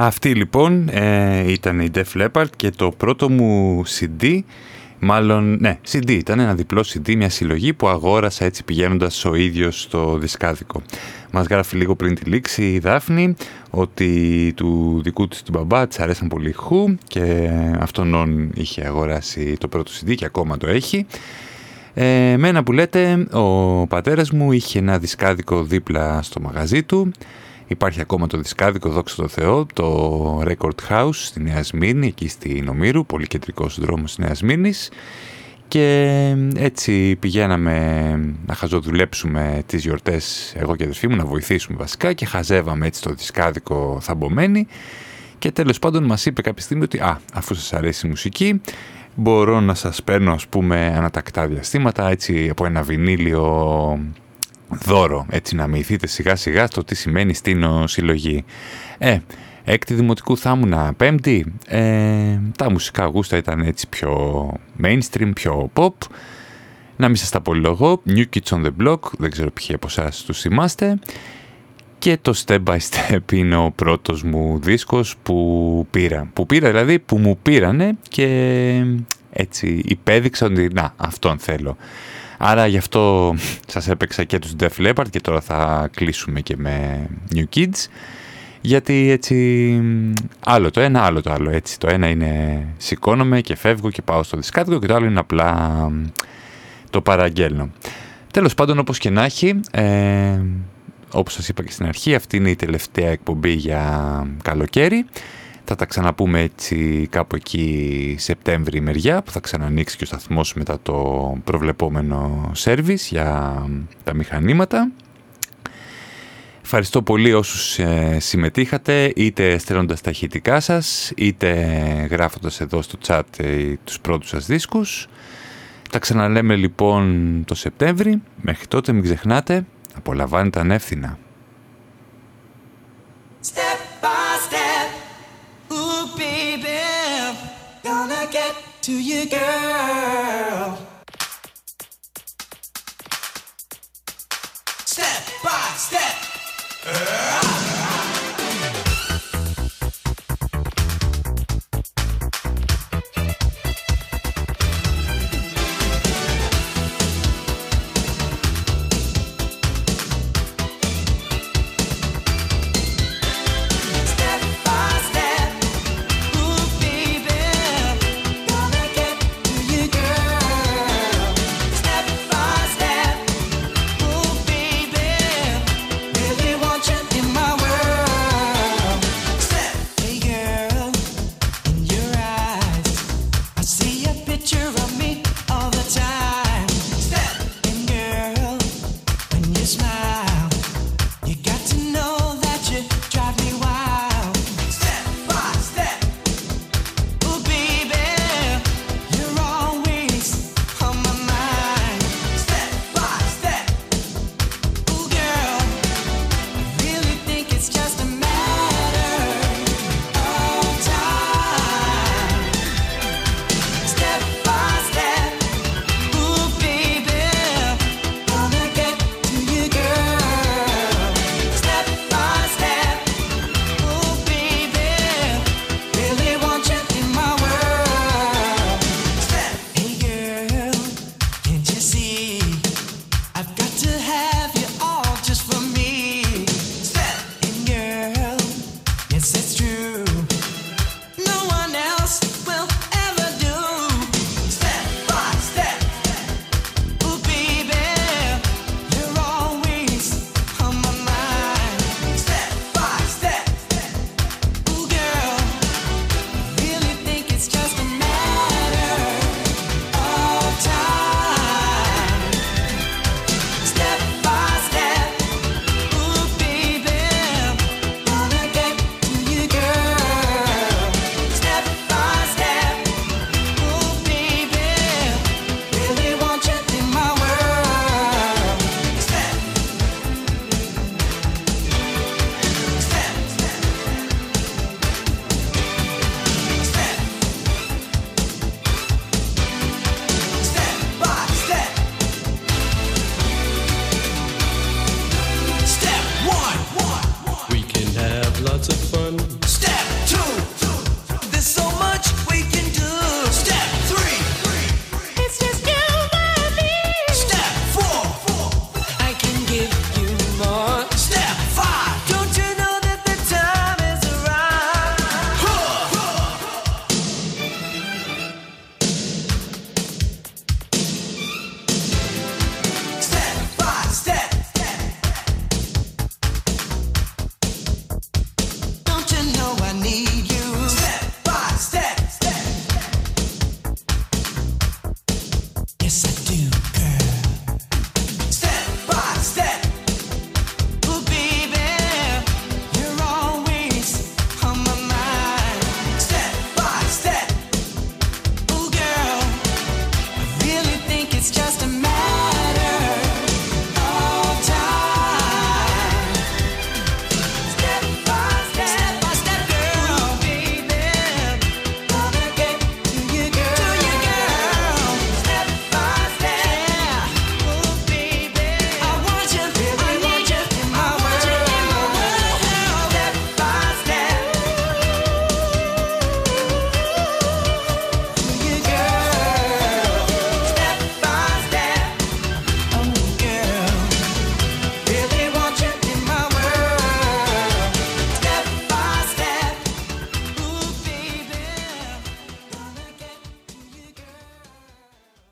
Αυτή λοιπόν ε, ήταν η Def Leppard και το πρώτο μου CD, μάλλον, ναι, CD ήταν ένα διπλό CD, μια συλλογή που αγόρασα έτσι πηγαίνοντας ο ίδιος στο δισκάδικο. Μας γράφει λίγο πριν τη λήξη η Δάφνη ότι του δικού της του μπαμπά της αρέσαν πολύ χου και αυτόν είχε αγοράσει το πρώτο CD και ακόμα το έχει. Ε, μένα που λέτε, ο πατέρας μου είχε ένα δισκάδικο δίπλα στο μαγαζί του. Υπάρχει ακόμα το δισκάδικο, δόξα τω Θεώ, το Record House στη Νέα Σμύρνη, εκεί στη Νομήρου, πολύ κεντρικός δρόμος της Νέας Σμύρνης. Και έτσι πηγαίναμε να χαζοδουλέψουμε τις γιορτές, εγώ και η αδερφή μου, να βοηθήσουμε βασικά και χαζεύαμε έτσι το δισκάδικο θαμπομένη. Και τέλος πάντων μας είπε κάποια στιγμή ότι «Α, αφού σας αρέσει η μουσική, μπορώ να σας παίρνω ας πούμε ανατακτά διαστήματα έτσι από ένα βινίλιο δώρο έτσι να μυηθείτε σιγά σιγά στο τι σημαίνει στην συλλογή. Ε, έκτη δημοτικού θα ήμουνα πέμπτη. Ε, τα μουσικά γούστα ήταν έτσι πιο mainstream, πιο pop. Να μην σας τα πολυλογώ. New Kids on the Block, δεν ξέρω ποιοι από εσάς τους θυμάστε. Και το Step by Step είναι ο πρώτος μου δίσκος που πήρα. Που πήρα δηλαδή που μου πήρανε και έτσι υπέδειξα ότι να αυτόν θέλω. Άρα γι' αυτό σας έπαιξα και τους Def Leppard και τώρα θα κλείσουμε και με New Kids. Γιατί έτσι άλλο το ένα, άλλο το άλλο. Έτσι το ένα είναι σηκώνομαι και φεύγω και πάω στο δισκάδικο και το άλλο είναι απλά το παραγγέλνω. Τέλος πάντων όπως και να έχει, ε, όπως σας είπα και στην αρχή, αυτή είναι η τελευταία εκπομπή για καλοκαίρι. Θα τα ξαναπούμε έτσι κάπου εκεί Σεπτέμβρη μεριά που θα ξανανοίξει και ο σταθμός μετά το προβλεπόμενο σέρβις για τα μηχανήματα. Ευχαριστώ πολύ όσους ε, συμμετείχατε είτε στέλνοντας τα ηχητικά σας είτε γράφοντας εδώ στο chat ε, τους πρώτους σας δίσκους. Τα ξαναλέμε λοιπόν το Σεπτέμβρη. Μέχρι τότε μην ξεχνάτε, απολαμβάνετε ανεύθυνα. To you, girl. Step by step. Step